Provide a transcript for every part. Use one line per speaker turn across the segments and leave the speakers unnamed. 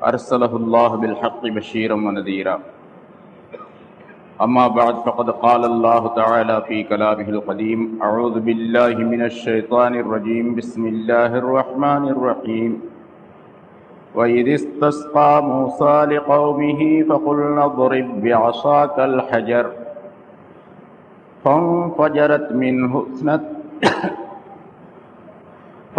ارسلہ الله بالحق بشيرا ونذيرا. نذیرا اما بعد، فقد قال الله تعالى في کلامہ القديم اعوذ بالله من الشيطان الرجيم. بسم الله الرحمن الرحيم. وَإِذِ اسْتَسْقَى مُوسَى لِقَوْمِهِ فَقُلْنَا اضْرِب بِّعَصَاكَ الْحَجَرَ. فَانْفَجَرَتْ مِنْهُ اثْنَتَا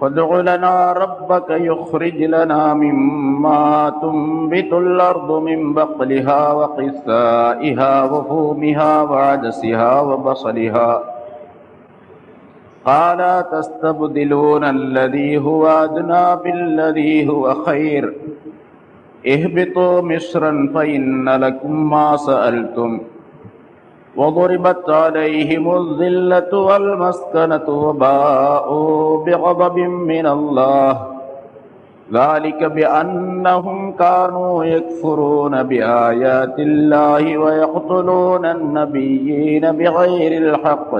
فادع لنا ربك يخرج لنا مما تنبت الأرض من بقلها وقثائها وفومها وعدسها وبصلها. قال تستبدلون الذي هو أدنى بالذي هو خير؟ اهبطوا مصرا فإن لكم ما سألتم. وضربت عليهم الذلة والمسكنة وباءوا بغضب من الله ذلك بأنهم كانوا يكفرون بآيات الله ويقتلون النبيين بغير الحق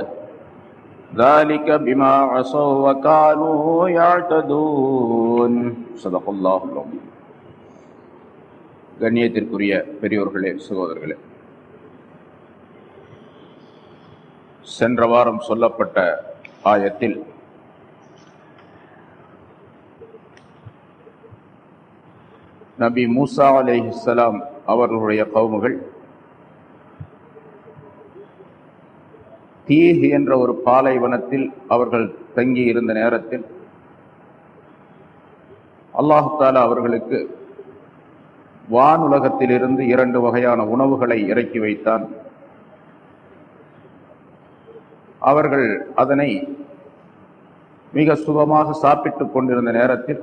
ذلك بما عصوا وكانوا يعتدون صدق الله العظيم கண்ணியத்திற்குரிய பெரியோர்களே சகோதரர்களே சென்ற வாரம் சொல்லப்பட்ட ஆயத்தில் நபி மூசா அலேஹிஸ்லாம் அவர்களுடைய கவுமுகள் தீஹ் என்ற ஒரு பாலைவனத்தில் அவர்கள் தங்கி இருந்த நேரத்தில் அல்லாஹாலா அவர்களுக்கு வானுலகத்திலிருந்து இரண்டு வகையான உணவுகளை இறக்கி வைத்தான். அவர்கள் அதனை மிக சுகமாக சாப்பிட்டுக் கொண்டிருந்த நேரத்தில்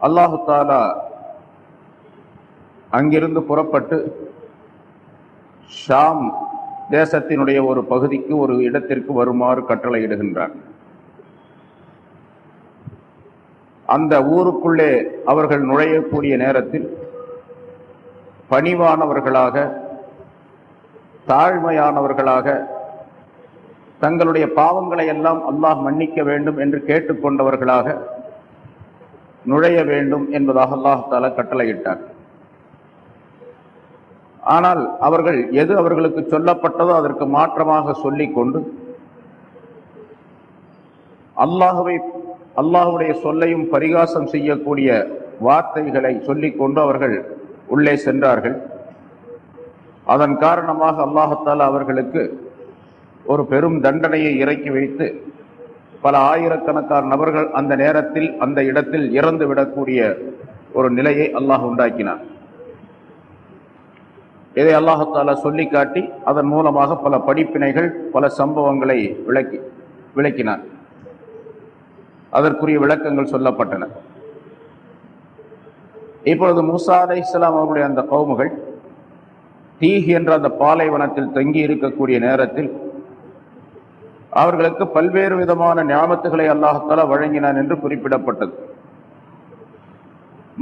அல்லாஹு தாலா அங்கிருந்து புறப்பட்டு ஷாம் தேசத்தினுடைய ஒரு பகுதிக்கு ஒரு இடத்திற்கு வருமாறு கட்டளையிடுகின்றார் அந்த ஊருக்குள்ளே அவர்கள் நுழையக்கூடிய நேரத்தில் பணிவானவர்களாக தாழ்மையானவர்களாக தங்களுடைய பாவங்களை எல்லாம் அல்லாஹ் மன்னிக்க வேண்டும் என்று கேட்டுக்கொண்டவர்களாக நுழைய வேண்டும் என்பதாக அல்லாஹ் கட்டளையிட்டார். ஆனால் அவர்கள் எது அவர்களுக்கு சொல்லப்பட்டதோ அதற்கு மாற்றமாக சொல்லிக்கொண்டு அல்லாஹுவை அல்லாஹுடைய சொல்லையும் பரிகாசம் செய்யக்கூடிய வார்த்தைகளை சொல்லிக்கொண்டு அவர்கள் உள்ளே சென்றார்கள். அதன் காரணமாக அல்லாஹத்தால் அவர்களுக்கு ஒரு பெரும் தண்டனையை இறக்கி வைத்து பல ஆயிரக்கணக்கான நபர்கள் அந்த நேரத்தில் அந்த இடத்தில் இறந்து விடக்கூடிய ஒரு நிலையை அல்லாஹ் உண்டாக்கினார் இதை அல்லாஹத்தால சொல்லி காட்டி அதன் மூலமாக பல படிப்பினைகள் பல சம்பவங்களை விளக்கி விளக்கினார் அதற்குரிய விளக்கங்கள் சொல்லப்பட்டன. இப்பொழுது மூசா அலை இஸ்லாம் அவர்களுடைய அந்த கவுமுகள் தீஹ் என்ற அந்த பாலைவனத்தில் தங்கி இருக்கக்கூடிய நேரத்தில் அவர்களுக்கு பல்வேறு விதமான ஞாபகத்துகளை அல்லாஹால வழங்கினான் என்று குறிப்பிடப்பட்டது.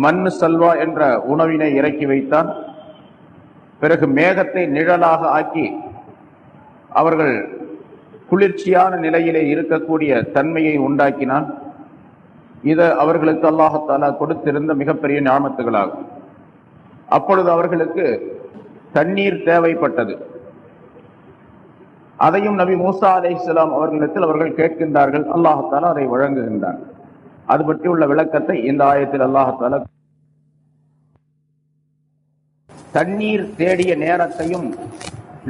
மண் சல்வா என்ற உணவினை இறக்கி வைத்தான். பிறகு மேகத்தை நிழலாக ஆக்கி அவர்கள் குளிர்ச்சியான நிலையிலே இருக்கக்கூடிய தன்மையை உண்டாக்கினான். இது அவர்களுக்கு அல்லாஹத்தாலா கொடுத்திருந்த மிகப்பெரிய ஞாபகத்துகளாகும் அப்பொழுது அவர்களுக்கு தண்ணீர் தேவைப்பட்டது. அதையும் நபி மூசா அலை இஸ்லாம் அவர்களிடத்தில் அவர்கள் கேட்கின்றார்கள். அல்லாஹால அதை வழங்குகின்றான். அது பற்றி உள்ள விளக்கத்தை இந்த ஆயத்தில் அல்லாஹால தண்ணீர் தேடிய நேரத்தையும்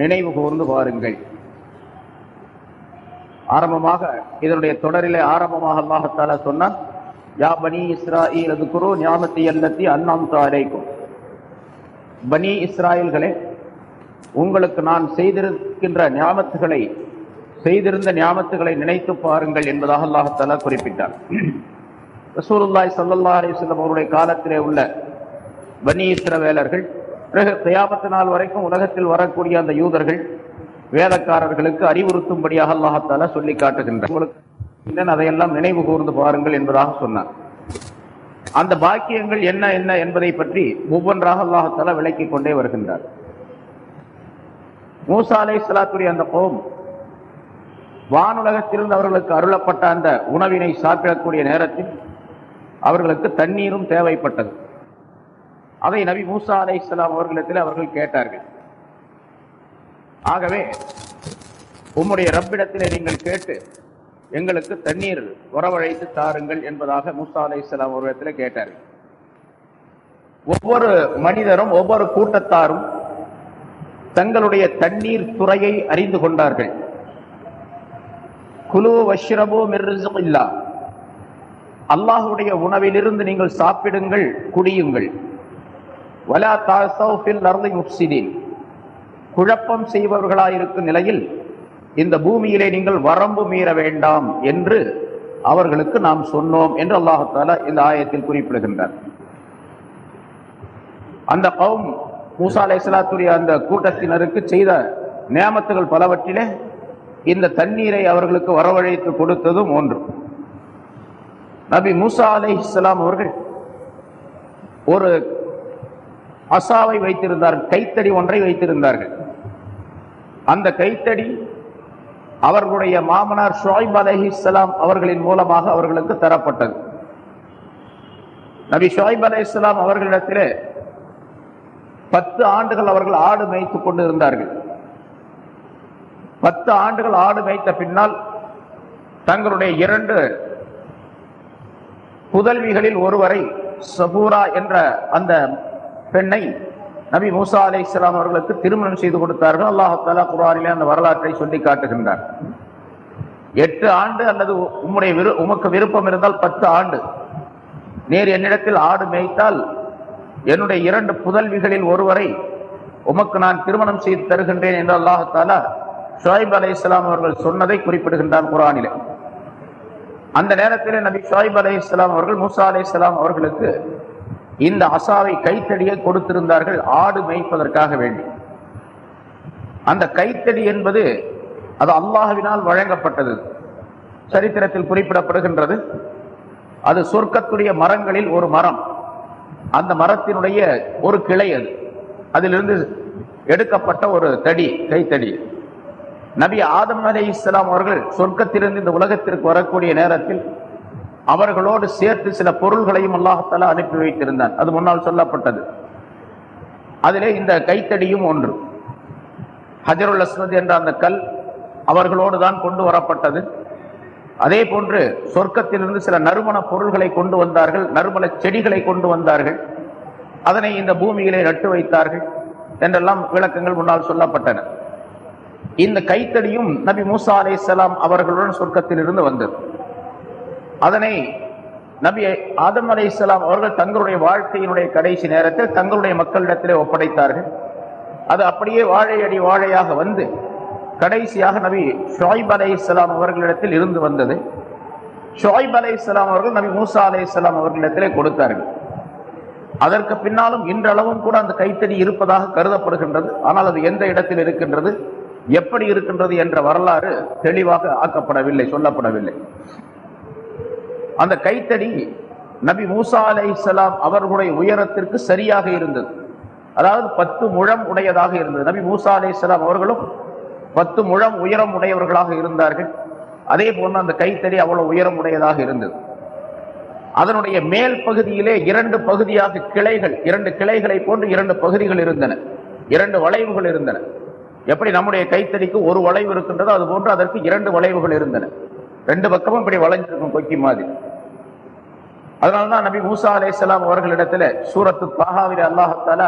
நினைவு கூர்ந்து பாருங்கள். ஆரம்பமாக இதனுடைய தொடரிலே ஆரம்பமாக அல்லாஹத்தால சொன்னார் யா பனி இஸ்ரா அது குரு ஞாபத்தி அல்லத்தி அண்ணாம் தாரைக்கும் பனி இஸ்ராயல்களே உங்களுக்கு நான் செய்திருக்கின்ற ஞாபத்துகளை செய்திருந்த ஞாபத்துகளை நினைத்து பாருங்கள் என்பதாக அல்லாஹத்தாலா குறிப்பிட்டார் ரசூலுல்லாய் சல்லல்லா அலிஸ்லம் அவருடைய காலத்திலே உள்ள பனி இஸ்ரவேலர்கள் பிறகு தயாபத்து நாள் வரைக்கும் உலகத்தில் வரக்கூடிய அந்த யூதர்கள் வேதக்காரர்களுக்கு அறிவுறுத்தும்படியாக அல்லாஹத்தாலா சொல்லி காட்டுகின்றார். உங்களுக்கு அதையெல்லாம் நினைவு கூர்ந்து பாருங்கள் என்பதாக சொன்னார். அந்த பாக்கியங்கள் என்ன என்ன என்பதை பற்றி ஒவ்வொன்றாக அல்லாஹால விளக்கிக் கொண்டே வருகின்றார். மூசா அலை சலாத்துடைய அந்த கோம் வானுலகத்திலிருந்து அவர்களுக்கு அருளப்பட்ட அந்த உணவினை சாப்பிடக்கூடிய நேரத்தில் அவர்களுக்கு தண்ணீரும் தேவைப்பட்டது. அதை நபி மூசா அலை இஸ்லாம் அவர்களிடத்தில் அவர்கள் கேட்டார்கள். ஆகவே உம்முடைய ரப்பிடத்திலே நீங்கள் கேட்டு எங்களுக்கு தண்ணீர் வரவழைத்து தாருங்கள் என்பதாக மூசா அலை இஸ்லாம் அவர்களிடத்தில் கேட்டார். ஒவ்வொரு மனிதரும் ஒவ்வொரு கூட்டத்தாரும் தங்களுடைய தண்ணீர் துறையை அறிந்து கொண்டார்கள். குலு வஷ்ரபு மிர்ரிசுகில்லா அல்லாஹுடைய உணவிலிருந்து நீங்கள் சாப்பிடுங்கள் குடியுங்கள். வலா தாசௌ ஃபில் அர்தி குழப்பம் செய்பவர்களாயிருக்கும் நிலையில் இந்த பூமியிலே நீங்கள் வரம்பு மீற வேண்டாம் என்று அவர்களுக்கு நாம் சொன்னோம் என்று அல்லாஹால இந்த ஆயத்தில் குறிப்பிடுகின்றார். அந்த கவும் மூசா அலை அந்த கூட்டத்தினருக்கு செய்த நியமத்துகள் பலவற்றிலே இந்த தண்ணீரை அவர்களுக்கு வரவழைத்து கொடுத்ததும் ஒன்று. நபி மூசா அலை இஸ்லாம் அவர்கள் ஒரு அசாவை வைத்திருந்தார்கள் கைத்தடி ஒன்றை வைத்திருந்தார்கள். அந்த கைத்தடி அவர்களுடைய மாமனார் ஷோய்ப் அலஹி இஸ்லாம் அவர்களின் மூலமாக அவர்களுக்கு தரப்பட்டது. நபி ஷோய்ப் அலி இஸ்லாம் அவர்களிடத்திலே பத்து ஆண்டுகள் அவர்கள் ஆடு மேய்த்துக் கொண்டு இருந்தார்கள் பத்து ஆண்டுகள் ஆடு மேய்த்த பின்னால் தங்களுடைய இரண்டு புதல்விகளில் ஒருவரை சபூரா என்ற அந்த பெண்ணை நபி மூசா அலை இஸ்லாம் அவர்களுக்கு திருமணம் செய்து கொடுத்தார்கள். அல்லாஹாலா குரானிலே அந்த வரலாற்றை சொல்லி காட்டுகின்றார். எட்டு ஆண்டு அல்லது உம்முடைய விரு உமக்கு விருப்பம் இருந்தால் பத்து ஆண்டு. நேர் என்னிடத்தில் ஆடு மேய்த்தால் என்னுடைய இரண்டு புதல்விகளில் ஒருவரை உமக்கு நான் திருமணம் செய்து தருகின்றேன் என்று அல்லாஹாலா ஷோய்ப் அலை இஸ்லாம் அவர்கள் சொன்னதை குறிப்பிடுகின்றான் குரானிலே அந்த நேரத்தில் நபி ஷோய்ப் அலை இஸ்லாம் அவர்கள் மூசா அலை இஸ்லாம் அவர்களுக்கு இந்த அசாவை கைத்தடியை கொடுத்திருந்தார்கள் ஆடு மேய்ப்பதற்காக வேண்டி. அந்த கைத்தடி என்பது அது அல்லாஹுவினால் வழங்கப்பட்டது. சரித்திரத்தில் குறிப்பிடப்படுகின்றது. அது சொர்க்கத்துடைய மரங்களில் ஒரு மரம். அந்த மரத்தினுடைய ஒரு கிளை அது. அதிலிருந்து எடுக்கப்பட்ட ஒரு தடி கைத்தடி. நபி ஆதம் அலி இஸ்லாம் அவர்கள் சொர்க்கத்திலிருந்து இந்த உலகத்திற்கு வரக்கூடிய நேரத்தில் அவர்களோடு சேர்த்து சில பொருள்களையும் அல்லாஹத்தலா அனுப்பி வைத்திருந்தான். அது முன்னால் சொல்லப்பட்டது. அதிலே இந்த கைத்தடியும் ஒன்று. ஹஜருல் அஸ்மத் என்ற அந்த கல் அவர்களோடு தான் கொண்டு வரப்பட்டது. அதே போன்று சொர்க்கத்திலிருந்து சில நறுமண பொருள்களை கொண்டு வந்தார்கள். நறுமண செடிகளை கொண்டு வந்தார்கள். அதனை இந்த பூமியிலே நட்டு வைத்தார்கள் என்றெல்லாம் விளக்கங்கள் முன்னால் சொல்லப்பட்டன. இந்த கைத்தடியும் நபி மூசா அலே அவர்களுடன் சொர்க்கத்திலிருந்து வந்தது. அதனை நபி ஆதம் அலை இஸ்லாம் அவர்கள் தங்களுடைய வாழ்க்கையினுடைய கடைசி நேரத்தில் தங்களுடைய மக்களிடத்திலே ஒப்படைத்தார்கள். அது அப்படியே வாழையடி வாழையாக வந்து கடைசியாக நபி ஷாயிப் அலை இஸ்லாம் அவர்களிடத்தில் இருந்து வந்தது. ஷாயிப் அலை இஸ்லாம் அவர்கள் நபி மூசா அலை இஸ்லாம் அவர்களிடத்திலே கொடுத்தார்கள். அதற்கு பின்னாலும் இன்றளவும் கூட அந்த கைத்தடி இருப்பதாக கருதப்படுகின்றது. ஆனால் அது எந்த இடத்தில் இருக்கின்றது எப்படி இருக்கின்றது என்ற வரலாறு தெளிவாக ஆக்கப்படவில்லை சொல்லப்படவில்லை. அந்த கைத்தடி நபி மூசா அலை இஸ்லாம் அவர்களுடைய உயரத்திற்கு சரியாக இருந்தது. அதாவது பத்து முழம் உடையதாக இருந்தது. நபி மூசா அலை இஸ்லாம் அவர்களும் பத்து முழம் உயரம் உடையவர்களாக இருந்தார்கள். அதே போன்று அந்த கைத்தடி அவ்வளவு உயரம் உடையதாக இருந்தது. அதனுடைய மேல் பகுதியிலே இரண்டு பகுதியாக கிளைகள் இரண்டு கிளைகளை போன்று இரண்டு பகுதிகள் இருந்தன. இரண்டு வளைவுகள் இருந்தன. எப்படி நம்முடைய கைத்தடிக்கு ஒரு வளைவு இருக்கின்றதோ அது போன்று அதற்கு இரண்டு வளைவுகள் இருந்தன. ரெண்டு பக்கமும் இப்படி வளைஞ்சிருக்கும் கொக்கி மாதிரி. அதனால்தான் நபி மூசா அலைஹிஸ்ஸலாம் அவர்களிடத்துல சூரத்து தாகாவில அல்லாஹத்தால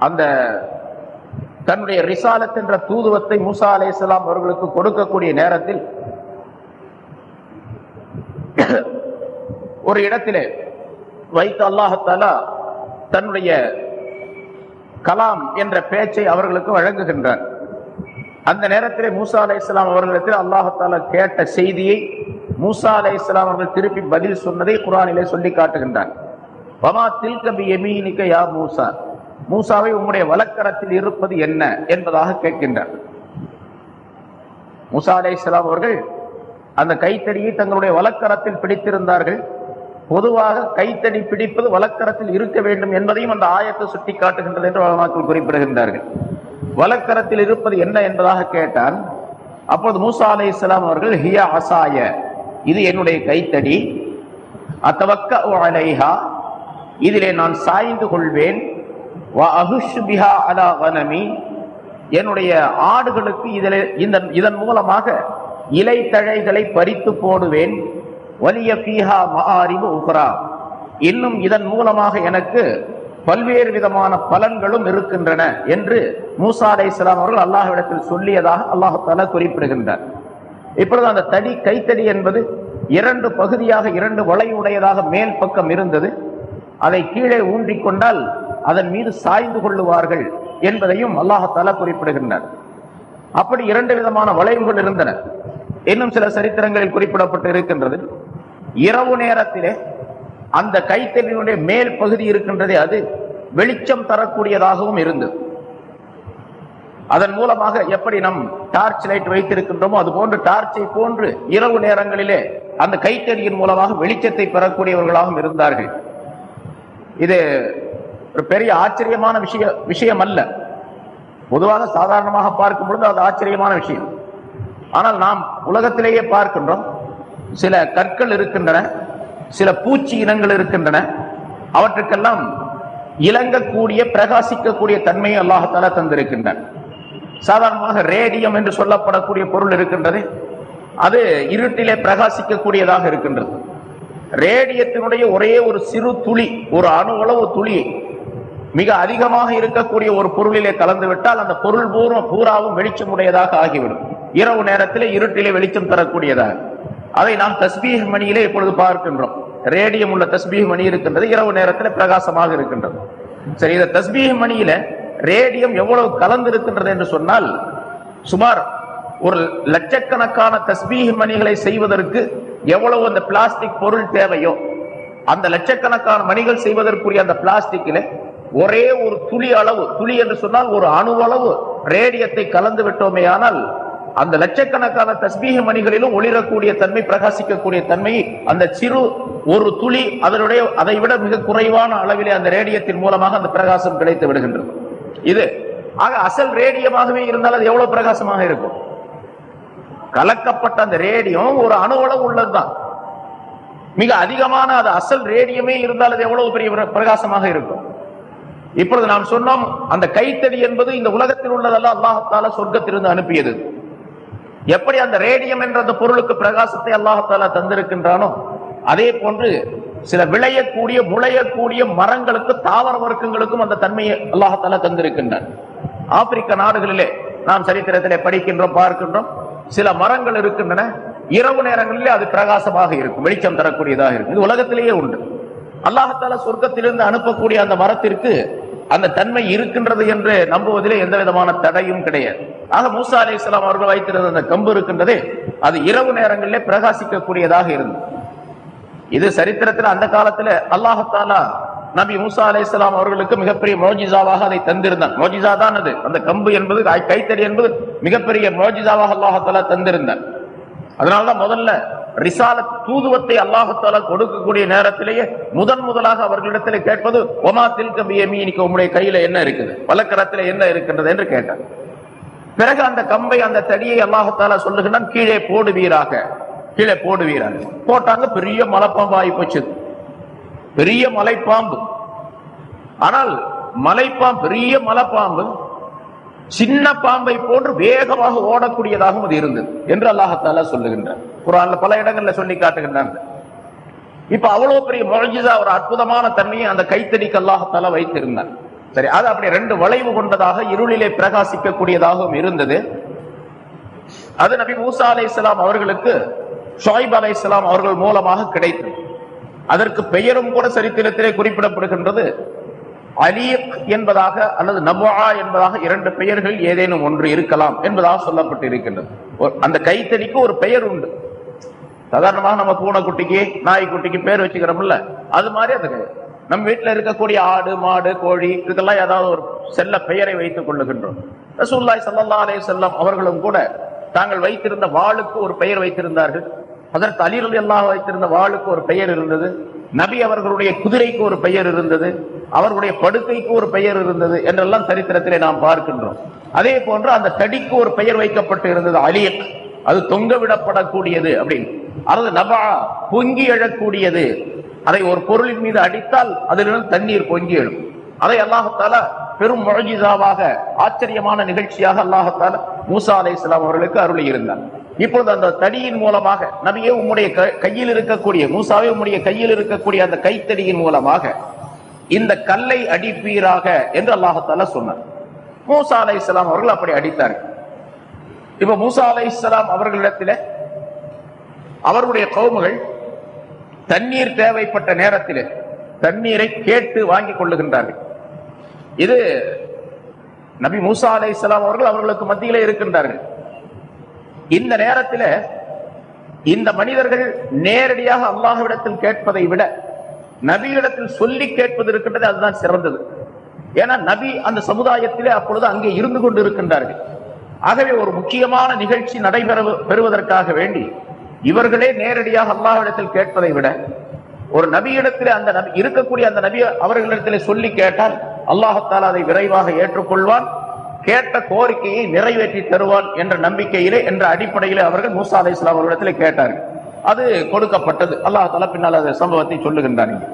அந்த தன்னுடைய ரிசாலத் என்ற தூதுவத்தை மூசா அலைஹிஸ்ஸலாம் அவர்களுக்கு கொடுக்கக்கூடிய நேரத்தில் ஒரு இடத்திலே வைத்து அல்லாஹத்தாலா தன்னுடைய கலாம் என்ற பேச்சை அவர்களுக்கு வழங்குகின்றார் அந்த நேரத்திலே மூசா அலை இஸ்லாம் அவர்களிடத்தில் அல்லாஹால கேட்ட செய்தியை மூசா அலை இஸ்லாம் அவர்கள் திருப்பி பதில் சொன்னதை குரானிலே சொல்லி காட்டுகின்றார். பமா தில்கபி எமீனிக்க யா மூசா? மூசாவை உம்முடைய வலக்கரத்தில் இருப்பது என்ன என்பதாக கேட்கின்றார். மூசா அலை இஸ்லாம் அவர்கள் அந்த கைத்தடியை தங்களுடைய வலக்கரத்தில் பிடித்திருந்தார்கள். பொதுவாக கைத்தடி பிடிப்பது வலக்கரத்தில் இருக்க வேண்டும் என்பதையும் அந்த ஆயத்தை சுட்டி காட்டுகின்றது என்று வளமாக்கள் குறிப்பிடுகின்றார்கள். வலக்கரத்தில் இருப்பது என்ன என்பதாக கேட்டான். அப்போது மூசா அலை இஸ்லாம் அவர்கள் ஹியா அசாய இது என்னுடைய கைத்தடி. அத்தவக்க அலைஹா இதிலே நான் சாய்ந்து கொள்வேன். வ அஹுஷ் பிஹா அலா வனமி என்னுடைய ஆடுகளுக்கு இதில் இந்த இதன் மூலமாக இலை தழைகளை பறித்து போடுவேன். வலிய பீஹா மஆரிபு உஹ்ரா இன்னும் இதன் மூலமாக எனக்கு பல்வேறு விதமான பலன்களும் இருக்கின்றன என்று மூசா அலை இஸ்லாம் அவர்கள் அல்லாஹ்விடத்தில் சொல்லியதாக அல்லாஹால குறிப்பிடுகின்றார். இப்பொழுது அந்த தடி கைத்தடி என்பது இரண்டு பகுதியாக இரண்டு வளைவுடையதாக மேல் பக்கம் இருந்தது. அதை கீழே ஊன்றிக்கொண்டால் அதன் மீது சாய்ந்து கொள்ளுவார்கள் என்பதையும் அல்லாஹால குறிப்பிடுகின்றார். அப்படி இரண்டு விதமான வளைவுகள் இருந்தன. இன்னும் சில சரித்திரங்களில் குறிப்பிடப்பட்டு இருக்கின்றது. இரவு நேரத்திலே அந்த கைத்தறியினுடைய மேல் பகுதி இருக்கின்றதே அது வெளிச்சம் தரக்கூடியதாகவும் இருந்தது. அதன் மூலமாக எப்படி நம் டார்ச் லைட் வைத்திருக்கின்றோமோ அது போன்று டார்ச்சை போன்று இரவு நேரங்களிலே அந்த கைத்தறியின் மூலமாக வெளிச்சத்தை பெறக்கூடியவர்களாகவும் இருந்தார்கள். இது ஒரு பெரிய ஆச்சரியமான விஷய விஷயம் அல்ல பொதுவாக சாதாரணமாக பார்க்கும் பொழுது அது ஆச்சரியமான விஷயம். ஆனால் நாம் உலகத்திலேயே பார்க்கின்றோம். சில கற்கள் இருக்கின்றன. சில பூச்சி இனங்கள் இருக்கின்றன. அவற்றுக்கெல்லாம் இலங்கக்கூடிய பிரகாசிக்கக்கூடிய தன்மையை அல்லாஹால தந்திருக்கின்றன. சாதாரணமாக ரேடியம் என்று சொல்லப்படக்கூடிய பொருள் இருக்கின்றது. அது இருட்டிலே பிரகாசிக்கக்கூடியதாக இருக்கின்றது. ரேடியத்தினுடைய ஒரே ஒரு சிறு துளி ஒரு அணுவளவு துளி மிக அதிகமாக இருக்கக்கூடிய ஒரு பொருளிலே கலந்து விட்டால் அந்த பொருள் பூர்வம் பூராவும் வெளிச்சமுடையதாக ஆகிவிடும். இரவு நேரத்திலே இருட்டிலே வெளிச்சம் தரக்கூடியதாக. அதை நாம் தஸ்பீக மணியிலே இப்பொழுது பார்க்கின்றோம். ரேடியம் உள்ள தஸ்பீக மணி இருக்கின்றது. இரவு நேரத்தில் பிரகாசமாக இருக்கின்றது. சரி இந்த தஸ்பீக மணியில ரேடியம் எவ்வளவு கலந்து இருக்கின்றது என்று சொன்னால் சுமார் ஒரு லட்சக்கணக்கான தஸ்பீக மணிகளை செய்வதற்கு எவ்வளவு அந்த பிளாஸ்டிக் பொருள் தேவையோ அந்த லட்சக்கணக்கான மணிகள் செய்வதற்குரிய அந்த பிளாஸ்டிக்கில் ஒரே ஒரு துளி அளவு துளி என்று சொன்னால் ஒரு அணுவளவு ரேடியத்தை கலந்து விட்டோமே ஆனால் அந்த லட்சக்கணக்கான தஸ்பீக மணிகளிலும் ஒளிரக்கூடிய தன்மை பிரகாசிக்கக்கூடிய தன்மை அந்த சிறு ஒரு துளி அதனுடைய அதை விட மிக குறைவான அளவிலே அந்த ரேடியத்தின் மூலமாக அந்த பிரகாசம் கிடைத்து விடுகின்றது. இது ஆக அசல் ரேடியமாகவே இருந்தால் அது எவ்வளவு பிரகாசமாக இருக்கும்? கலக்கப்பட்ட அந்த ரேடியம் ஒரு அணுவளவு உள்ளதுதான். மிக அதிகமான அது அசல் ரேடியமே இருந்தால் அது எவ்வளவு பெரிய பிர- பிரகாசமாக இருக்கும்? இப்பொழுது நாம் சொன்னோம் அந்த கைத்தடி என்பது இந்த உலகத்தில் உள்ளதெல்லாம் அல்லாஹத்தால சொர்க்கத்திலிருந்து அனுப்பியது. எப்படி அந்த ரேடியம் என்ற அந்த பொருளுக்கு பிரகாசத்தை அல்லாஹத்தால தந்திருக்கின்றானோ அதே போன்று சில விளையக்கூடிய முளையக்கூடிய மரங்களுக்கு தாவர வர்க்கங்களுக்கும் அந்த தன்மையை அல்லாஹத்தால தந்திருக்கின்றான். ஆப்பிரிக்க நாடுகளிலே நாம் சரித்திரத்திலே படிக்கின்றோம் பார்க்கின்றோம். சில மரங்கள் இருக்கின்றன. இரவு நேரங்களிலே அது பிரகாசமாக இருக்கும் வெளிச்சம் தரக்கூடியதாக இருக்கும். இது உலகத்திலேயே உண்டு. அல்லாஹத்தால சொர்க்கத்திலிருந்து அனுப்பக்கூடிய அந்த மரத்திற்கு அந்த தன்மை இருக்கின்றது என்று நம்புவதிலே எந்த விதமான தடையும் கிடையாது. ஆக மூசா அலி இஸ்லாம் அவர்கள் வைத்திருந்த அந்த கம்பு இருக்கின்றதே அது இரவு நேரங்களிலே பிரகாசிக்கக்கூடியதாக இருந்தது. இது சரித்திரத்தில் அந்த காலத்துல அல்லாஹத்தாலா நபி மூசா அலை அவர்களுக்கு மிகப்பெரிய மோஜிசாவாக அதை தந்திருந்தான். மோஜிசா தான் அது. அந்த கம்பு என்பது கைத்தறி என்பது மிகப்பெரிய மோஜிசாவாக அல்லாஹத்தாலா தந்திருந்தான். அதனாலதான் முதல்ல ரிசால தூதுவத்தை அல்லாஹத்தாலா கொடுக்கக்கூடிய நேரத்திலேயே முதன் முதலாக அவர்களிடத்தில் கேட்பது ஒமா தில்க பியமீனிக்கு உங்களுடைய கையில என்ன இருக்குது? வலக்கரத்துல என்ன இருக்கின்றது என்று கேட்டார். பிறகு அந்த கம்பை அந்த தடியை அல்லாஹத்தாலா சொல்லுகிறான் கீழே போடுவீராக? கீழே போடுவீராக. போட்டாங்க பெரிய மலைப்பாம்பு ஆகி போச்சு. பெரிய மலைப்பாம்பு. ஆனால் மலைப்பாம்பு பெரிய மலைப்பாம்பு சின்ன பாம்பை போன்று வேகமாக ஓடக்கூடியதாகவும் அது இருந்தது என்று அல்லாஹத்தாலா சொல்லுகின்றார். குரான்ல பல இடங்கள்ல சொல்லி காட்டுகின்றாங்க. இப்ப அவ்வளவு பெரிய முழஜிதா ஒரு அற்புதமான தன்மையை அந்த கைத்தடிக்கு அல்லாஹத்தாலா வைத்திருந்தார். சரி அது அப்படி ரெண்டு வளைவு கொண்டதாக இருளிலே பிரகாசிக்கக்கூடியதாகவும் இருந்தது. அது நபி மூசா அலைஹிஸ்ஸலாம் அவர்களுக்கு ஷாயிப் அலைஹிஸ்ஸலாம் அவர்கள் மூலமாக கிடைத்தது. அதற்கு பெயரும் கூட சரித்திரத்திலே குறிப்பிடப்படுகின்றது. அலீக் என்பதாக அல்லது நபுஆ என்பதாக இரண்டு பெயர்கள் ஏதேனும் ஒன்று இருக்கலாம் என்பதாக சொல்லப்பட்டு இருக்கின்றது அந்த கைத்தடிக்கு ஒரு பெயர் உண்டு. சாதாரணமாக நம்ம பூனைக்குட்டிக்கு நாய்க்குட்டிக்கு பேர் வச்சுக்கிறோம்ல அது மாதிரி அது நம்ம வீட்டில் இருக்கக்கூடிய ஆடு மாடு கோழி இதுக்கெல்லாம் ஏதாவது ஒரு செல்ல பெயரை வைத்துக் கொள்ளுகின்றோம். ரசூல்லாய் சல்லா அலே செல்லம் அவர்களும் கூட தாங்கள் வைத்திருந்த வாளுக்கு ஒரு பெயர் வைத்திருந்தார்கள். அதற்கு அலிரல் எல்லாம் வைத்திருந்த வாளுக்கு ஒரு பெயர் இருந்தது. நபி அவர்களுடைய குதிரைக்கு ஒரு பெயர் இருந்தது. அவர்களுடைய படுக்கைக்கு ஒரு பெயர் இருந்தது என்றெல்லாம் சரித்திரத்திலே நாம் பார்க்கின்றோம். அதே போன்று அந்த தடிக்கு ஒரு பெயர் வைக்கப்பட்டு இருந்தது அலியக் அது தொங்க விடப்படக்கூடியது அப்படின்னு. அதாவது நபா பொங்கி எழக்கூடியது. அதை ஒரு பொருளின் மீது அடித்தால் அதிலிருந்து தண்ணீர் பொங்கி எழும். அதை அல்லாஹத்தால பெரும் முழஜிசாவாக ஆச்சரியமான நிகழ்ச்சியாக அல்லாஹத்தால மூசா அலை இஸ்லாம் அவர்களுக்கு அருளி இருந்தார் இப்பொழுது அந்த தடியின் மூலமாக நபியே உம்முடைய க- கையில் இருக்கக்கூடிய மூசாவே உம்முடைய கையில் இருக்கக்கூடிய அந்த கைத்தடியின் மூலமாக இந்த கல்லை அடிப்பீராக என்று அல்லாஹத்தால சொன்னார். மூசா அலை இஸ்லாம் அவர்கள் அப்படி அடித்தார்கள். இப்ப மூசா அலை இஸ்லாம் அவர்களிடத்தில் அவர்களுடைய கவுமுகள் தண்ணீர் தேவைப்பட்ட நேரத்தில் தண்ணீரை கேட்டு வாங்கிக் கொள்ளுகின்றார்கள். இது நபி மூசா அலை இஸ்லாம் அவர்கள் அவர்களுக்கு மத்தியிலே இருக்கின்றார்கள். இந்த நேரத்தில் இந்த மனிதர்கள் நேரடியாக அல்லாஹ்விடத்தில் கேட்பதை விட நபியிடத்தில் சொல்லி கேட்பது இருக்கின்றது அதுதான் சிறந்தது. ஏன்னா நபி அந்த சமுதாயத்திலே அப்பொழுது அங்கே இருந்து கொண்டு இருக்கின்றார்கள் ஆகவே ஒரு முக்கியமான நிகழ்ச்சி நடைபெற பெறுவதற்காக வேண்டி இவர்களே நேரடியாக அல்லாஹிடத்தில் கேட்பதை விட ஒரு நபியிடத்தில் அந்த நபி இருக்கக்கூடிய அந்த நபி அவர்களிடத்தில் சொல்லி கேட்டால் அல்லாஹத்தால் அதை விரைவாக ஏற்றுக்கொள்வான் கேட்ட கோரிக்கையை நிறைவேற்றி தருவான் என்ற நம்பிக்கையிலே என்ற அடிப்படையிலே அவர்கள் மூசா அலை இஸ்லாம் அவர்களிடத்தில் கேட்டார்கள். அது கொடுக்கப்பட்டது. அல்லாஹ் தலா பின்னால் அந்த சம்பவத்தை சொல்லுகின்றார்கள்